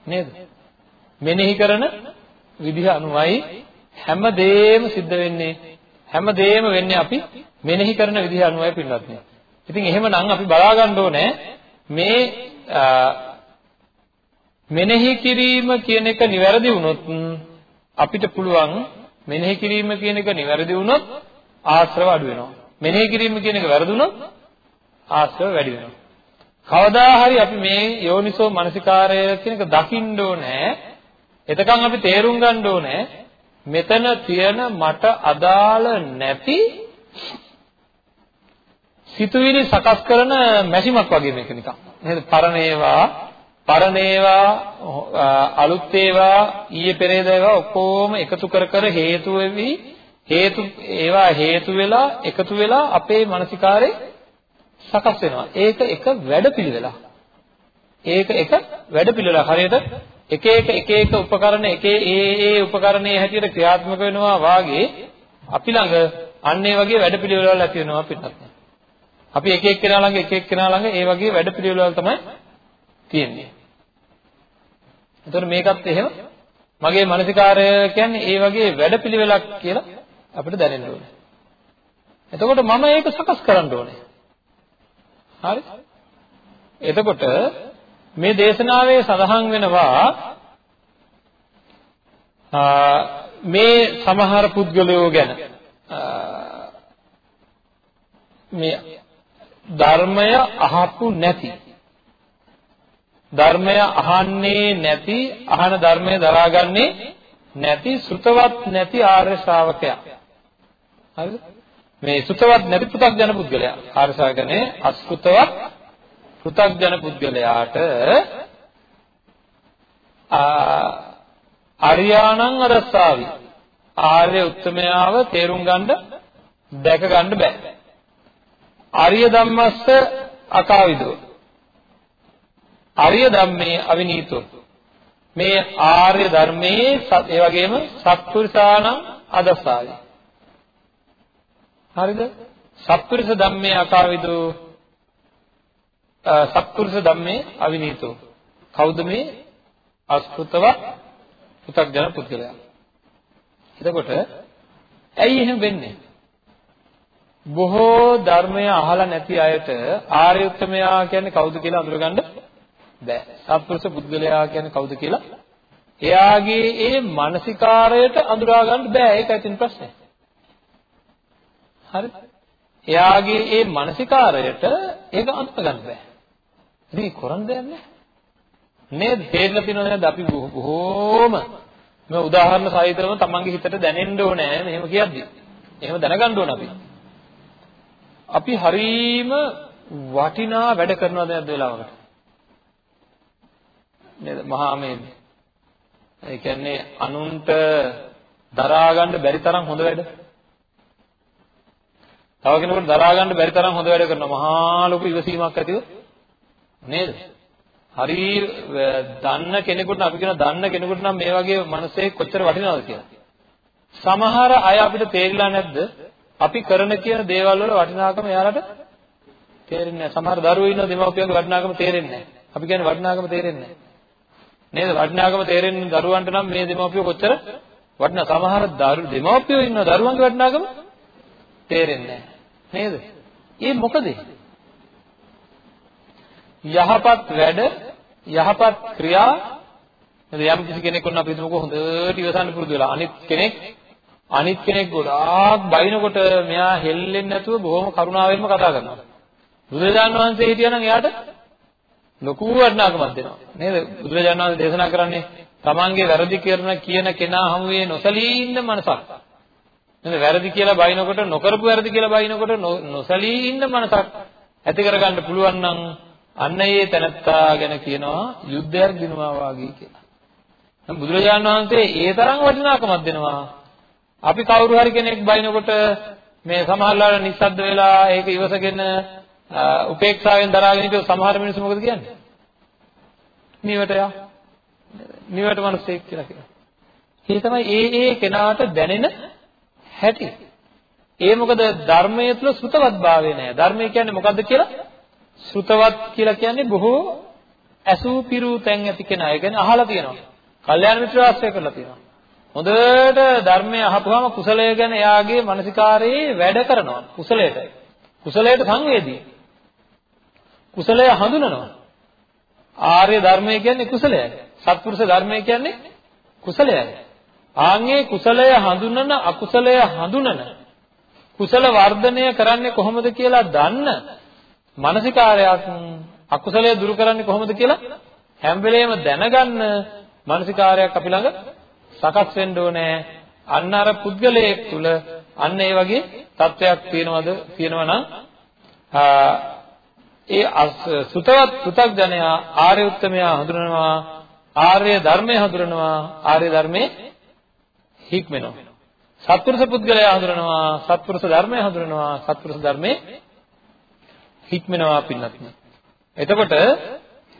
Speaker 2: නේද? මෙනෙහි කරන විදිහ අනුවයි හැමදේම සිද්ධ වෙන්නේ හැමදේම වෙන්නේ අපි මෙනෙහි කරන විදිහ අනුවයි පින්වත්නි. ඉතින් එහෙමනම් අපි බලා ගන්න ඕනේ මේ මෙනෙහි කිරීම කියන එක නිවැරදි වුණොත් අපිට පුළුවන් මෙනෙහි කිරීම කියන එක නිවැරදි වුණොත් ආශ්‍රව අඩු වෙනවා. මෙනෙහි කිරීම කියන එක වැරදුනොත් ආශ්‍රව වැඩි වෙනවා. කවදා හරි අපි මේ යෝනිසෝ මනසිකාරය කියන එක දකින්න ඕනේ. එතකන් අපි තේරුම් ගන්න ඕනේ මෙතන තියෙන මට අදාළ නැති සිතුවිලි සකස් කරන මැෂිමක් වගේ මේක නිකන්. නේද? පරණ ඒවා, පරණ ඒවා, අලුත් ඒවා, ඊයේ පෙරේද ඒවා ඔක්කොම එකතු කර කර හේතු වෙවි හේතු ඒවා හේතු වෙලා එකතු වෙලා අපේ මානසිකාරේ සකස් වෙනවා. ඒක එක වැඩපිළිවෙලක්. ඒක එක වැඩපිළිවෙලක්. හරියට එක එක එක එක උපකරණ එක ඒ ඒ උපකරණයේ හැටියට ක්‍රියාත්මක වෙනවා වාගේ අපි ළඟ අන්න ඒ වගේ වැඩපිළිවෙළවල් ඇති වෙනවා පිටත්. අපි එක එක කෙනා ළඟ එක එක කෙනා ළඟ ඒ වගේ වැඩපිළිවෙළවල් තමයි තියෙන්නේ. එතකොට මේකත් එහෙම මගේ මානසිකාරය කියන්නේ ඒ වගේ වැඩපිළිවෙලක් කියලා අපිට දැනෙන්න ඕනේ. එතකොට මම ඒක සකස් කරන්න ඕනේ. හරි? එතකොට මේ දේශනාවේ සඳහන් වෙනවා මේ සමහර පුද්ගලයෝ ගැන මේ ධර්මය අහපු නැති ධර්මය අහන්නේ නැති අහන ධර්මය දරාගන්නේ නැති සෘතවත් නැති ආර්ය ශ්‍රාවකයා. හරිද? මේ සෘතවත් නැති පු탁ජන පුද්ගලයා. ආර්ය ශ්‍රාවකනේ අසෘතවත් පෘථග්ජන පුද්ගලයාට අරියාණං අරස්සාවි ආර්ය උත්තමයාව තේරුම් ගන්න දැක ගන්න බෑ. ආර්ය ධම්මස්ස අකාවිදෝ. ආර්ය ධම්මේ අවිනීතෝ. මේ ආර්ය ධර්මයේ ඒ වගේම සත්පුරුෂාණං අදස්සාවි. හරිද? සත්පුරුෂ ධම්මේ අකාවිදෝ සත්පුරුෂ ධම්මේ අවිනීතෝ. කවුද මේ අස්කෘතව පු탁ජන පුද්ගලයා? එතකොට ඇයි එහෙම වෙන්නේ? බොහෝ ධර්මය අහලා නැති අයට ආර්ය උත්තමයා කියන්නේ කවුද කියලා අඳුරගන්න බෑ. සත්පුරුෂ පුද්ගලයා කියන්නේ කවුද කියලා එයාගේ ඒ මානසිකාරයට අඳුරා ගන්න බෑ. ඒකයි තියෙන ප්‍රශ්නේ. හරි? එයාගේ ඒ මානසිකාරයට ඒක අඳුර ගන්න බෑ. ඉතින් කරන්න දෙයක් නැහැ. නේද? තේරෙලා තියෙනවද නැද්ද අපි බොහෝම මේ උදාහරණ සහිතවම තමන්ගේ හිතට දැනෙන්න ඕනේ මෙහෙම කියද්දි. එහෙම දැනගන්න ඕන අපි. අපි හරීම වටිනා වැඩ කරනවද නැද්ද වෙලාවකට? නේද? මහා මේ ඒ කියන්නේ අනුන්ට දරා ගන්න බැරි තරම් හොඳ වැඩ. තව කෙනෙකුට දරා ගන්න බැරි තරම් හොඳ වැඩ කරනවා. මහා ලොකු ඉවසීමක් ඇතිව නේද? හරි දන්න කෙනෙකුට අපි කියන දන්න කෙනෙකුට නම් මේ වගේ මනසේ කොච්චර වටිනවද කියලා. සමහර අය අපිට තේරිලා නැද්ද? අපි කරන කියන දේවල් වල වටිනාකම එයාලට තේරෙන්නේ නැහැ. සමහර දරුවෝ ඉන්න දෙමව්පියන්ගේ වටිනාකම තේරෙන්නේ නැහැ. අපි කියන්නේ වටිනාකම තේරෙන්නේ නැහැ. නේද? වටිනාකම තේරෙන්නේ දරුවන්ට නම් මේ දෙමව්පියෝ කොච්චර වටිනා සමහර දරු දෙමව්පියෝ ඉන්න දරුවන්ගේ වටිනාකම තේරෙන්නේ නැහැ. නේද? ඒ මොකද? යහපත් වැඩ යහපත් ක්‍රියා. යම් කිසි කෙනෙක් වුණා අපි හිතමුකෝ හොඳට ඉවසන්න පුරුදු වෙලා. අනිත් කෙනෙක් අනිත් කෙනෙක් ගොඩාක් බයිනකොට මෙයා හෙල්ලෙන්නේ නැතුව බොහොම කරුණාවෙන්ම කතා කරනවා. බුදුරජාණන් වහන්සේ හිටියනම් එයාට ලොකු වටිනාකමක් දෙනවා. නේද? බුදුරජාණන් වහන්සේ දේශනා කරන්නේ තමන්ගේ වැරදි කරන කියන කෙනා හමුවේ නොසලී ඉන්න මනසක්. නේද? වැරදි කියලා බයිනකොට නොකරපු වැරදි කියලා බයිනකොට නොසලී ඉන්න මනසක් ඇති කරගන්න පුළුවන් නම් අන්න ඒ තැනත්තා ගැන කියනවා යුද්ධයක් දිනුවා වාගේ කියලා. බුදුරජාණන් වහන්සේ ඒ තරම් වටිනාකමක් දෙනවා. අපි කවුරු හරි කෙනෙක් බයිනකොට මේ සමහරවල් නිස්සද්ද වෙලා ඒක ඉවසගෙන උපේක්ෂාවෙන් දරාගෙන ඉන්න සමහර මිනිස්සු මොකද කියන්නේ? නිවට යා. නිවට මිනිස්සෙක් කියලා කියනවා. ඒ තමයි ඒ ඒ කෙනාට දැනෙන හැටි. ඒ මොකද ධර්මයේ තුල ශ්‍රුතවත් භාවය නැහැ. ධර්මය කියන්නේ මොකද්ද කියලා? ශ්‍රුතවත් කියලා කියන්නේ බොහෝ ඇසූ පිරූ තැන් ඇති කෙනා. ඒ කියන්නේ අහලා තියෙනවා. කල්යාණ මිත්‍ර ආශ්‍රය කරලා තියෙනවා. හොඳට ධර්මය අහපුවාම කුසලය ගැන එයාගේ මානසිකාරයේ වැඩ කරනවා. කුසලයට. කුසලයට සංවේදී. කුසලය හඳුනනවා. ආර්ය ධර්මය කියන්නේ කුසලයයි. සත්පුරුෂ ධර්මය කියන්නේ කුසලයයි. ආන්ගේ කුසලය හඳුනන අකුසලය හඳුනන කුසල වර්ධනය කරන්නේ කොහොමද කියලා දන්න මානසිකාරයක් අකුසලය දුරු කරන්නේ කොහොමද කියලා හැම වෙලේම දැනගන්න මානසිකාරයක් අපි ළඟ සකස් වෙන්න ඕනේ. අන්න අර පුද්ගලයෙක් තුල අන්න ඒ වගේ තත්වයක් තියෙනවද තියෙනවා නම් ඒ සුතවත් පු탁ජනයා ආර්ය උත්තමයා හඳුනනවා ආර්ය ධර්මය හඳුනනවා ආර්ය ධර්මයේ හික්මෙනවා සත්පුරුෂ පුද්ගලයා හඳුනනවා සත්පුරුෂ ධර්මය හඳුනනවා සත්පුරුෂ ධර්මයේ හික්මෙනවා පින්නත් එතකොට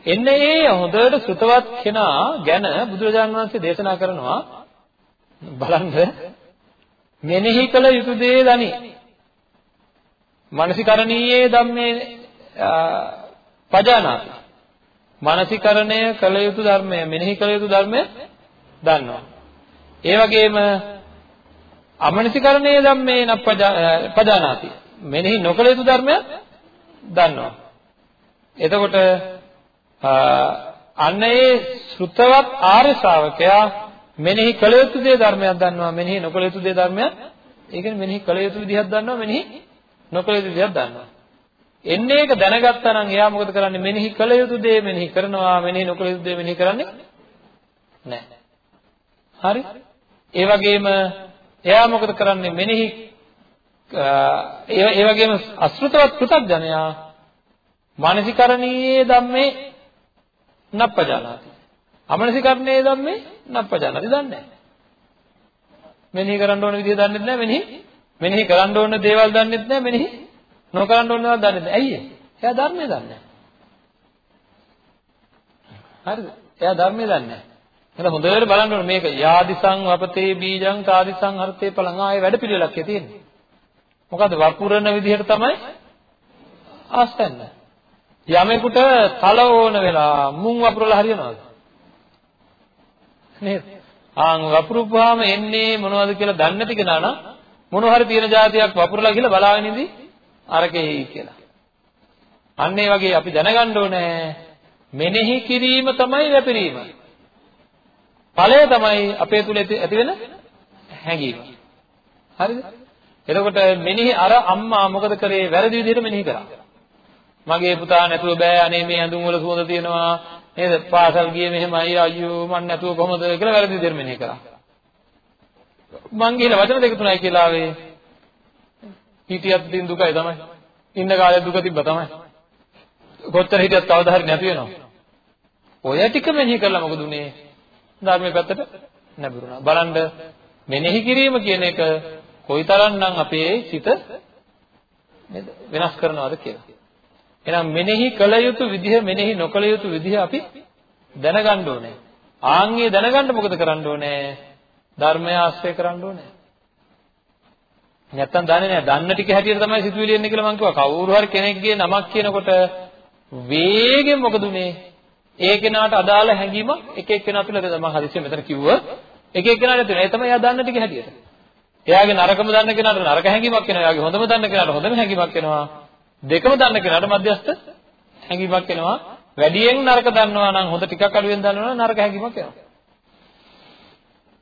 Speaker 2: එන්නේ ඒ හොඳට සුතවත් කෙනා ගැන බුදුරජාණන් වහන්සේ දේශනා කරනවා බලන්න මෙනෙහි කළ යුතු දේ දනි. මානසිකරණීයේ ධම්මේ පජානාති. මානසිකරණය කළ යුතු ධර්මය මෙනෙහි කළ යුතු ධර්මය දන්නවා. ඒ වගේම අමනසිකරණයේ ධම්මේ පජානාති. මෙනෙහි නොකළ යුතු ධර්මය දන්නවා. එතකොට අන්න ඒ ශ්‍රුතවත් ආර්ය ශ්‍රාවකයා මෙනෙහි කළ යුතු දේ ධර්මයක් දන්නවා මෙනෙහි නොකළ යුතු දේ ධර්මයක්. ඒ කියන්නේ මෙනෙහි කළ යුතු විදිහක් දන්නවා මෙනෙහි නොකළ යුතු විදිහක් දන්නවා. එන්නේ ඒක දැනගත්තා නම් එයා මොකද කරන්නේ? මෙනෙහි කළ යුතු දේ මෙනෙහි කරනවා මෙනෙහි නොකළ යුතු දේ මෙනෙහි කරන්නේ නැහැ. හරි? ඒ වගේම එයා මොකද කරන්නේ? මෙනෙහි ඒ වගේම අසෘතවත් පෘථග්ජනයා මානසිකරණීයේ ධම්මේ නප්පජානාති. අමනසිකරණයේ ධම්මේ නප්පජානාති දන්නේ නැහැ. මෙනෙහි කරන්න ඕන විදිහ දන්නේ නැහැ මෙනෙහි මෙනෙහි කරන්න ඕන දේවල් දන්නේ නැහැ මෙනෙහි නොකරන්න ඕන දේවල් දන්නේ නැහැ. ඇයි ඒ? එයා ධර්මය දන්නේ නැහැ. හරිද? එයා ධර්මය දන්නේ නැහැ. එහෙනම් හොඳට බලන්න ඕනේ මේක යාදිසං වපතේ බීජං තාදිසං හර්තේ පලං ආයේ වැඩ පිළිවෙලක් තියෙන්නේ. මොකද වපුරන විදිහට තමයි ආස්තන්නේ. යමෙකුට තල ඕන වෙලා මුං වපුරලා හරියනවද? නේද? ආන් වපුරුපුවාම එන්නේ මොනවද කියලා දන්නේ නැති කෙනා නම් මොන හරි තියෙන જાතියක් වපුරලා කියලා බලාගෙන ඉඳි අරකෙහි කියලා. අන්න ඒ වගේ අපි දැනගන්න ඕනේ මෙනෙහි කිරීම තමයි වැපිරීම. ඵලය තමයි අපේ තුල ඇති වෙන හැඟීම. හරිද? එතකොට මෙනෙහි අර අම්මා මොකද කරේ? වැරදි විදිහට මෙනෙහි කරා. මගේ පුතා නැතුව බෑ අනේ මේ ඇඳුම් වල සුවඳ තියෙනවා. නේද? පාසල් ගියේ මෙහෙමයි. අයියෝ මන් නැතුව කොහොමද කියලා වැරදි විදිහට මෙනෙහි කරා. මං ගිහලා වචන දෙක තුනයි කියලා ආවේ. හිටියත් දින් දුකයි තමයි. ඉන්න කාලේ දුක තිබ්බ තමයි. කොච්චර හිටියත් කවදා හරි නැති වෙනවා. ඔය ටික මෙනෙහි කරලා මොකද උනේ? ධර්මයේ පැත්තට නැඹුරුණා බලන්න මෙනෙහි කිරීම කියන එක කොයිතරම්නම් අපේ සිත වෙනස් කරනවද කියලා එහෙනම් මෙනෙහි කළ යුතු විදිහ මෙනෙහි නොකළ යුතු විදිහ අපි දැනගන්න ඕනේ. ආන්ගේ දැනගන්න මොකද කරන්න ඕනේ? ධර්මය ආශ්‍රය කරන්න ඕනේ. නැත්තම් දන්නේ නැහැ. දන්න ටික හැටියට තමයි සිතුවිලි එන්නේ කියලා මම කිව්වා. කවුරු හරි කෙනෙක්ගේ නමක් කියනකොට වේගෙන් මොකද උනේ? ඒ කෙනාට අදාළ හැඟීමක් එක එක්කෙනා තුළ මම හදිස්සියෙන් මෙතන කිව්වා. එක එක්කෙනාට තියෙන. ඒ තමයි එයා දන්න ටික හැටියට. එයාගේ නරකම දන්න කෙනාට නරක හැඟීමක් එනවා. එයාගේ හොඳම දන්න කෙනාට හොඳම හැඟීමක් එනවා. දෙකම දන්න කෙනාට මධ්‍යස්ථ හැඟීමක් එනවා. වැඩියෙන් නරක දන්නවා නම් හොඳ ටිකක් අඩුවෙන් දන්නවා නම් නරක හැඟීමක් එනවා.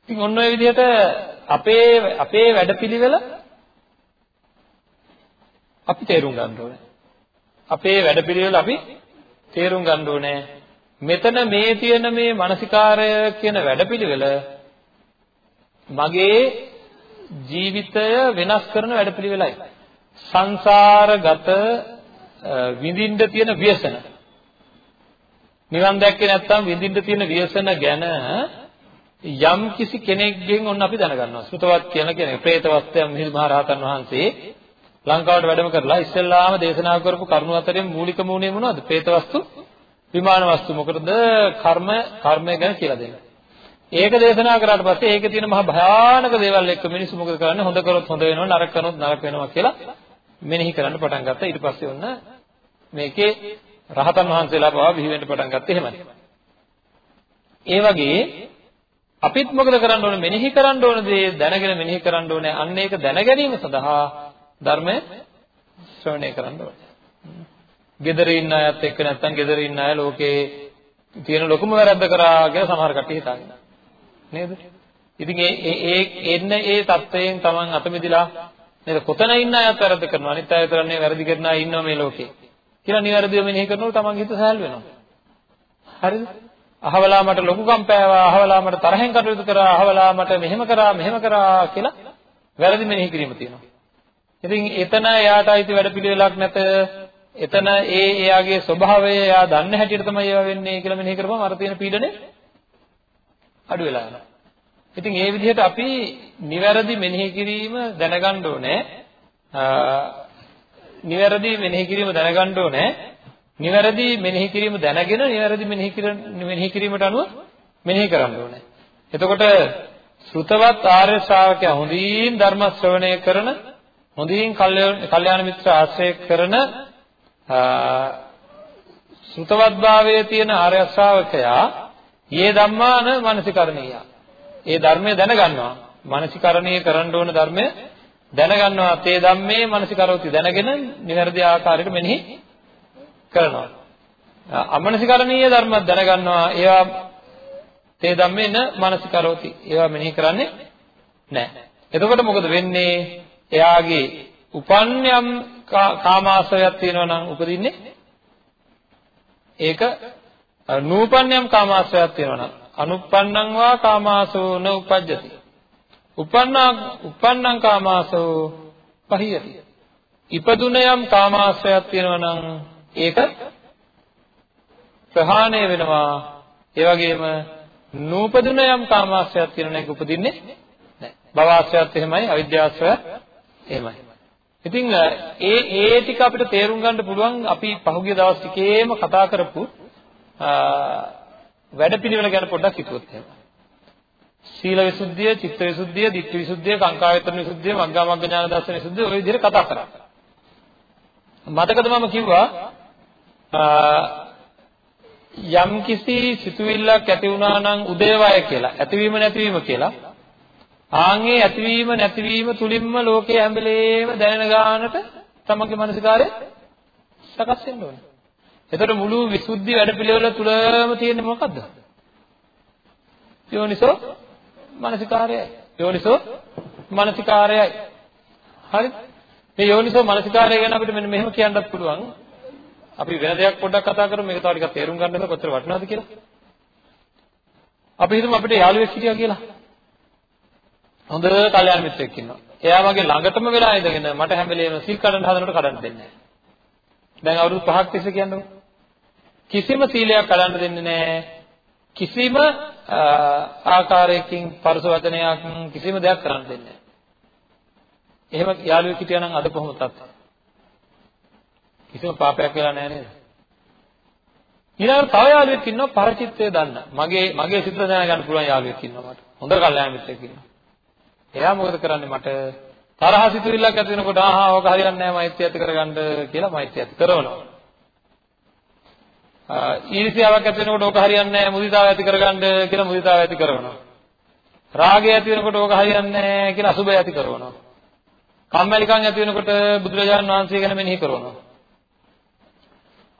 Speaker 2: ඉතින් ඔන්න ඔය විදිහට අපේ අපේ වැඩපිළිවෙල අපි තේරුම් ගන්න ඕනේ. අපේ වැඩපිළිවෙල අපි තේරුම් ගන්න ඕනේ. මෙතන මේ තියෙන මේ මානසිකාරය කියන වැඩපිළිවෙල මගේ ජීවිතය වෙනස් කරන වැඩපිළිවෙලයි. සංසාරගත විඳින්න තියෙන ව්‍යසන. නිවන් දැක්කේ නැත්නම් විඳින්න තියෙන ව්‍යසන ගැන යම් කිසි කෙනෙක්ගෙන් ඔන්න අපි දැනගන්නවා. සුතවත් කියන කෙනෙක්, പ്രേතවත්යන් මිහිඳු මහ රහතන් වහන්සේ ලංකාවට වැඩම කරලා ඉස්සෙල්ලාම දේශනා කරපු කරුණු අතරින් මූලිකම උනේ මොනවද? പ്രേතවස්තු, විමාන වස්තු මොකටද? කර්ම, කර්මය ගැන කියලා දෙන්නේ. ඒක දේශනා කරාට පස්සේ ඒකේ තියෙන මහ භයානක දේවල් එක්ක මිනිස්සු මොකද කරන්නේ? හොඳ කරොත් හොඳ වෙනවා, නරක කරොත් නරක වෙනවා කියලා මෙනෙහි කරන්න පටන් ගත්තා. ඊට පස්සේ ඔන්න මේකේ රහතන් වහන්සේලා පවා බිහි වෙන්න පටන් ගත්තේ එහෙමයි. ඒ වගේ අපිත් මොකද කරන්න ඕනේ? මෙනෙහි කරන්න ඕන දේ දැනගෙන මෙනෙහි කරන්න ඕනේ. අන්න ඒක දැන ගැනීම සඳහා ධර්මය ශ්‍රවණය කරන්න ඕනේ. gedare ඉන්න අයත් එක්ක නැත්තම් gedare ඉන්න අය ලෝකේ තියෙන ලොකුම වැරද්ද කරා කියලා සමහර කට්ටිය හිතාගෙන. නේද? ඉතින් ඒ ඒ එන්න ඒ தත්වයෙන් Taman අත මිදලා නේද කොතන ඉන්න අයත් වැරද්ද කරනවා අනිත් අය විතරනේ වැරදි කරන අය ඉන්නවා මේ ලෝකේ. කියලා නිවැරදිව මෙනෙහි කරනකොට Taman හිත සහැල් වෙනවා. හරිද? අහවලා මට ලොකුකම් පෑවා, අහවලා මට තරහෙන් කටයුතු කරා, අහවලා මට මෙහෙම කරා, මෙහෙම කරා කියලා වැරදි මෙනෙහි කිරීම තියෙනවා. ඉතින් එතන එයාට අයිති වැඩ පිළිවෙලක් නැත. එතන ඒ එයාගේ ස්වභාවය එයා දන්න හැටියට තමයි ඒවා වෙන්නේ කියලා මෙනෙහි කරපුවම අර තියෙන පීඩනේ අඩු වෙලා යනවා. ඉතින් ඒ විදිහට අපි නිවැරදි මෙනෙහි කිරීම දැනගන්න ඕනේ. නිවැරදි මෙනෙහි කිරීම දැනගන්න ඕනේ. නිවැරදි මෙනෙහි කිරීම දැනගෙන නිවැරදි මෙනෙහි මෙනෙහි කිරීමට අනුව මෙනෙහි කරන්න ඕනේ. එතකොට ශ්‍රුතවත් ආර්ය ශ්‍රාවකයා හොඳින් ධර්ම ශ්‍රවණය කරන හොඳින් කල්යාණ මිත්‍ර ආශ්‍රය කරන ශ්‍රුතවත්භාවයේ තියෙන ආර්ය ශ්‍රාවකයා යේ ධම්මාන මනසිකරණීය. ඒ ධර්මය දැනගන්නවා. මනසිකරණීය කරන්න ඕන ධර්මය දැනගන්නවා. තේ ධම්මේ මනසිකරෝති දැනගෙන නිවැරදි ආකාරයට මෙනෙහි කරනවා. අමනසිකරණීය ධර්මයක් දැනගන්නවා. ඒවා තේ ධම්මේ න මනසිකරෝති. ඒවා මෙනෙහි කරන්නේ නැහැ. එතකොට මොකද වෙන්නේ? එයාගේ උපන්යම් කාමාශ්‍රයයක් තියෙනවා නම් උපදින්නේ ඒක නූපන්යම් කාමාශ්‍රයයක් තියෙනවා නම් අනුප්පන්නං වා කාමාසෝ න උපජ්ජති. උපන්නා උපන්නං කාමාසෝ පහියති ඉපදුන යම් කාමාශ්‍රයයක් තියෙනවා නම් ඒක ප්‍රහාණය වෙනවා. ඒ වගේම නූපදුන යම් කාමාශ්‍රයයක් තියෙනවා නම් ඒක උපදින්නේ නැහැ. භව ආශ්‍රයත් එහෙමයි අවිද්‍යාශ්‍රයත් එහෙමයි. ඉතින් ඒ ඒ ටික අපිට තේරුම් ගන්න පුළුවන් අපි පහුගිය දවස් ටිකේම කතා කරපු වැඩපිළිවෙල ගැන පොඩ්ඩක් හිතුවොත් එහෙම. සීල විසුද්ධිය, චිත්ත විසුද්ධිය, ධිට්ඨි විසුද්ධිය, කාංකායතන විසුද්ධිය, මග්ගා මග්ග ඥාන දර්ශන විසුද්ධිය ඔය විදිහට කතා කරා. මතකද මම කිව්වා යම් කිසි සිතුවිල්ලක් ඇති වුණා නම් උදේවය කියලා, ඇතිවීම නැතිවීම කියලා ආන්ගේ ඇතිවීම නැතිවීම තුලින්ම ලෝකයේ හැම වෙලේම දැනෙන ගානට තමන්ගේ මානසිකාරය සකස් වෙන්න ඕනේ. එතකොට මුළු විසුද්ධි වැඩපිළිවෙල තුලම තියෙන්නේ මොකද්ද? යෝනිසෝ මානසිකාරයයි. යෝනිසෝ මානසිකාරයයි. හරි? මේ යෝනිසෝ මානසිකාරය ගැන අපිට මෙන්න මෙහෙම කියන්නත් පුළුවන්. අපි වෙන දෙයක් පොඩ්ඩක් කතා කරමු මේක තව ටිකක් තේරුම් ගන්නකොට කොච්චර වටිනවද කියලා. අපි හිතමු අපිට යාළුවෙක් හිටියා කියලා. හොඳ කල්යාණ මිත්‍රෙක් ඉන්නවා. එයා වගේ ළඟටම වෙලා ඉඳගෙන මට හැම වෙලේම සිල් කඩන්න හදනකොට කඩන්න දෙන්නේ නැහැ. දැන් අවුරුදු 5ක් තිස්සේ කියන්නේ කිසිම සීලයක් කඩන්න දෙන්නේ නැහැ. කිසිම ආකාරයකින් පරස වචනයක් කිසිම දෙයක් කරන්න දෙන්නේ නැහැ. එහෙම යාළුවෙක් හිටියා නම් අද කොහොමද තත්ත්වය? කිසිම පාපයක් වෙලා නැහැ නේද? ඊළඟට තව යාළුවෙක් ඉන්නවා පරචිත්තය දන්න. මගේ මගේ සිත දැනගන්න පුළුවන් යාළුවෙක් ඉන්නවා මට. හොඳ කල්යාණ මිත්‍රයෙක් ඉන්නවා. එයා මොකද කරන්නේ මට තරහ සිතුවිල්ලක් ඇති වෙනකොට ආහා ඕක හරියන්නේ නැහැ මෛත්‍රිය ඇති කරගන්න කියලා මෛත්‍රිය ඇති කරනවා. ඊර්ෂ්‍යාවක් ඇති වෙනකොට ඕක හරියන්නේ නැහැ මුදිතාව ඇති කරගන්න කියලා මුදිතාව ඇති කරනවා. රාගය ඇති වෙනකොට ඕක හරියන්නේ නැහැ කියලා අසුබය ඇති කරනවා. කම්මැලිකම් ඇති වෙනකොට බුදුරජාණන් වහන්සේ ගැන මෙනෙහි කරනවා.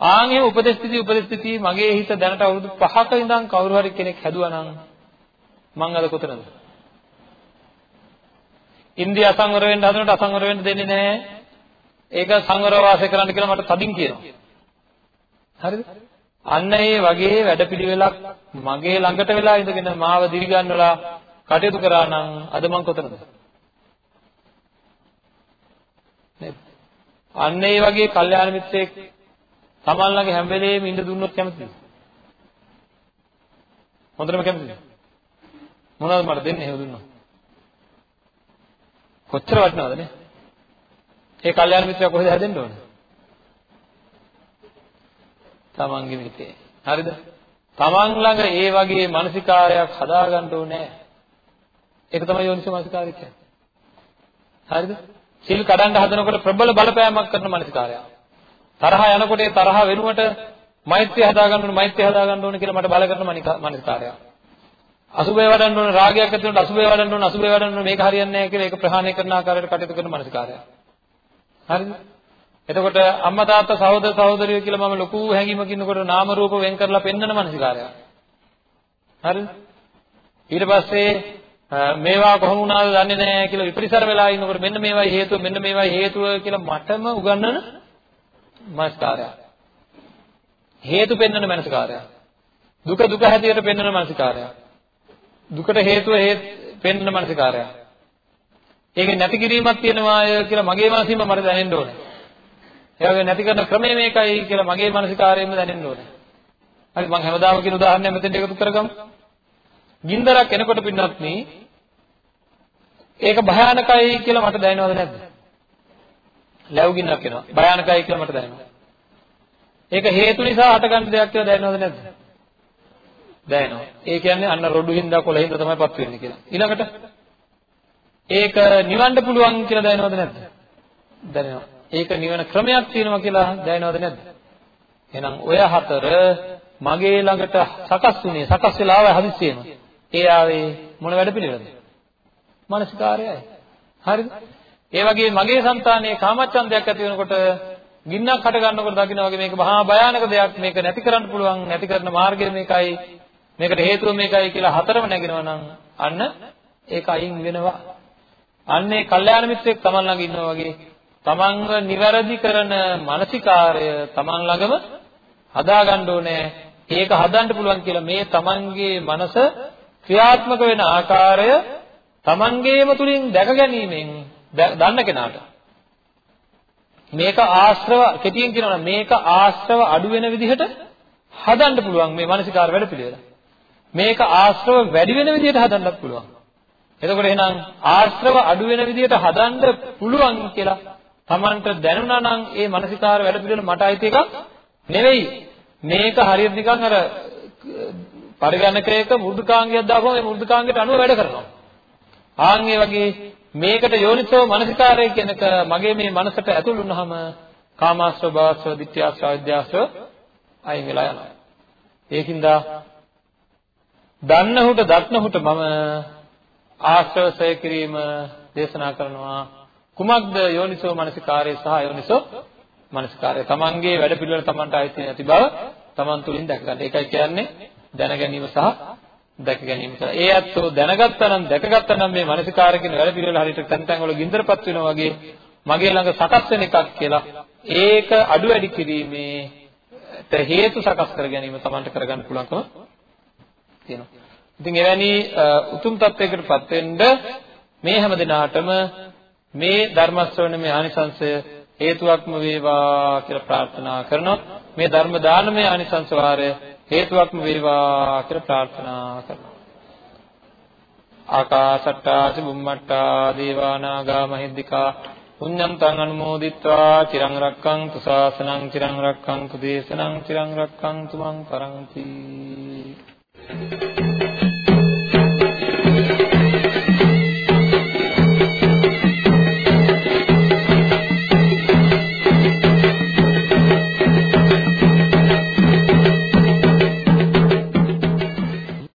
Speaker 2: ආන්ගේ උපදේශිතී උපදේශිතී මගේ හිත දැනට අවුරුදු 5ක ඉඳන් කවුරු හරි කෙනෙක් හැදුවා නම් මං අද කොතනද? ඉන්දිය අසංවර වෙන්න හදනකොට අසංවර වෙන්න දෙන්නේ නැහැ. ඒක සංවර වාසය කරන්න කියලා මට තදින් කියනවා. හරිද? අන්න ඒ වගේ වැඩපිළිවෙලක් මගේ ළඟට වෙලා ඉඳගෙන මාව දිරිගන්නලා කටයුතු කරා නම් අද මං කොතනද? නේද? අන්න ඒ වගේ කල්යාණ මිත්‍රයෙක් තමන් ළඟ හැම වෙලේම ඉඳ දුන්නොත් කැමතිද? හොඳටම කැමතිද? මොනවද මට දෙන්නේ එහෙම දුන්නොත්? කොච්චර වටිනවද නේ? ඒ කල්යාණ මිත්‍රයා කොහෙද හැදෙන්න ඕන? තමන්ගේ මිතේ. හරිද? තමන් ළඟ ඒ වගේ මානසිකාරයක් හදාගන්න ඕනේ. ඒක තමයි යෝනිසෝ මානසිකාරය කියන්නේ. හරිද? සිල් කඩන්න හදනකොට ප්‍රබල බලපෑමක් කරන මානසිකාරය. තරහ යනකොට ඒ තරහ වෙනුවට මෛත්‍රිය හදාගන්න ඕනේ මෛත්‍රිය හදාගන්න ඕනේ කියලා මට බල කරන මානසිකාරය. අසුබේ වඩන්න ඕනේ රාගයක් ඇති වෙනකොට අසුබේ වඩන්න ඕනේ අසුබේ වඩන්න ඕනේ මේක හරියන්නේ නැහැ කියලා ඒක ප්‍රහාණය කරන ආකාරයට කටයුතු කරන මානසිකාරය. හරිද? එතකොට අම්මා තාත්තා සහෝදර සහෝදරියෝ කියලා මම ලොකු හැඟීමකින් ඉන්නකොට නාම රූප වෙන් කරලා පෙන්වන මානසිකාරය. හරිද? ඊට පස්සේ මේවා කොහොම වුණාද දන්නේ නැහැ කියලා විපරිසර වෙලා ඉන්නකොට මෙන්න මේවයි හේතුව මෙන්න මේවයි හේතුව කියලා මටම උගන්වන මානසිකාරය. හේතු පෙන්වන මානසිකාරය. දුක දුක හැටියට පෙන්වන මානසිකාරය. දුකට හේතුව හේත් පෙන්වන මානසිකාරය. ඒකේ නැති කිරීමක් තියෙනවාය කියලා මගේ මානසිකව මට දැනෙන්න ඕනේ. ඒ වගේ නැති කරන ක්‍රමය මේකයි කියලා මගේ මානසිකාරයෙන්ම දැනෙන්න ඕනේ. හරි මම හැමදාම කියන උදාහරණයක් මෙතෙන්ට එකතු කරගමු. ගින්දරක් එනකොට පින්නත් ඒක භයානකයි කියලා මට දැනෙනවද නැද්ද? ලැබු ගින්නක් එනවා. භයානකයි කියලා මට දැනෙනවා. ඒක හේතු නිසා හටගන්න දෙයක් කියලා දැනෙනවද නැද්ද? දැනෙනවා. ඒ කියන්නේ අන්න රොඩු හින්දා කොළ හින්දා තමයි පත් වෙන්නේ කියලා. ඊළඟට ඒක නිවන්න පුළුවන් කියලා දැනෙනවද නැද්ද? දැනෙනවා. ඒක නිවන ක්‍රමයක් තියෙනවා කියලා දැනෙනවද නැද්ද? එහෙනම් ඔය හතර මගේ ළඟට සකස් වුණේ සකස් වෙලා ආව හදිස්සියෙම. ඒ ආවේ මොන වැඩ පිළිවෙලද? මානසිකාරයයි. හරිද? ඒ වගේ මගේ సంతානයේ කාමච්ඡන්දයක් ඇති වෙනකොට ගින්නක් හට ගන්නකොට දකින්න වගේ මේක මහා භයානක දෙයක් මේක නැති කරන්න පුළුවන් නැති කරන මාර්ගය මේකයි මේකට හේතුව මේකයි කියලා හතරම නැගෙනවා නම් අන්න ඒක අයින් වෙනවා. අන්නේ කල්යාණ මිත්‍රෙක් Taman ළඟ ඉන්නවා වගේ තමන්ව නිවැරදි කරන මානසිකාරය තමන් ළඟම හදාගන්න ඕනේ. ඒක හදන්න පුළුවන් කියලා මේ තමන්ගේ මනස ක්‍රියාත්මක වෙන ආකාරය තමන්ගේම තුලින් දැක ගැනීමෙන් දන්න කෙනාට මේක ආශ්‍රව කෙටියෙන් කියනවා මේක ආශ්‍රව අඩු වෙන විදිහට හදන්න පුළුවන් මේ මානසිකාර වැඩපිළිවෙල. මේක ආශ්‍රව වැඩි වෙන විදිහට හදන්නත් පුළුවන්. එතකොට එහෙනම් ආශ්‍රව අඩු වෙන විදිහට හදන්න පුළුවන් කියලා Tamanට දැනුණා නම් ඒ මානසිකාර වැඩ පිළිවෙල මට අයිති එකක් නෙවෙයි. මේක හරියට නිකන් අර පරිගණකයක මෘදුකාංගයක් දාපුවම ඒ මෘදුකාංගයට අනුව වැඩ කරනවා. ආන් ඒ වගේ මේකට යෝනිසෝ මානසිකාරය කියනක මගේ මේ මනසට ඇතුල් වුණාම කාමාශ්‍රව භවශ්‍රව ditthyaශ්‍රව විද්‍යාශ්‍රව අයින් වෙලා යනවා. ඒකින්ද දන්නහුට දක්නහුට මම ආශ්‍රවසය කිරීම දේශනා කරනවා කුමක්ද යෝනිසෝ මනසිකාරය සහ යෝනිසෝ මනසිකාරය තමන්ගේ වැඩ පිළිවෙල තමන්ට අයිති නැති බව තමන් තුළින් දැක ගන්න. ඒකයි කියන්නේ දැන ගැනීම සහ දැක ගැනීම කියලා. ඒ ඇත්තෝ දැනගත්තා නම් දැකගත්තා නම් මේ මනසිකාර කියන වැඩ පිළිවෙල හරියට තැන් තැන් වල ගින්දරපත් වෙනවා වගේ මගේ ළඟ සකස් වෙන එකක් කියලා. ඒක අඩු වැඩි කිරීමේට හේතු සකස් කර ගැනීම තමන්ට කරගන්න පුළුවන්කම තියෙනවා. ඉතින් එවැනි උතුම් තත්වයකටපත් වෙන්න මේ හැම දිනාටම මේ ධර්ම ශ්‍රවණමේ ආනිසංසය හේතුවක්ම වේවා කියලා ප්‍රාර්ථනා කරනවා. මේ ධර්ම දානමය ආනිසංස වාරය හේතුවක්ම වේවා කියලා ප්‍රාර්ථනා කරනවා. ආකාසට්ටා චුම්මට්ටා දේවානාගා මහිද්దికා පුඤ්ඤන්තං අනුමෝදිත්වා චිරං රක්ඛන්තු ශාසනං චිරං රක්ඛන්තු දේශනං චිරං රක්ඛන්තු මං පරන්ති Thank you.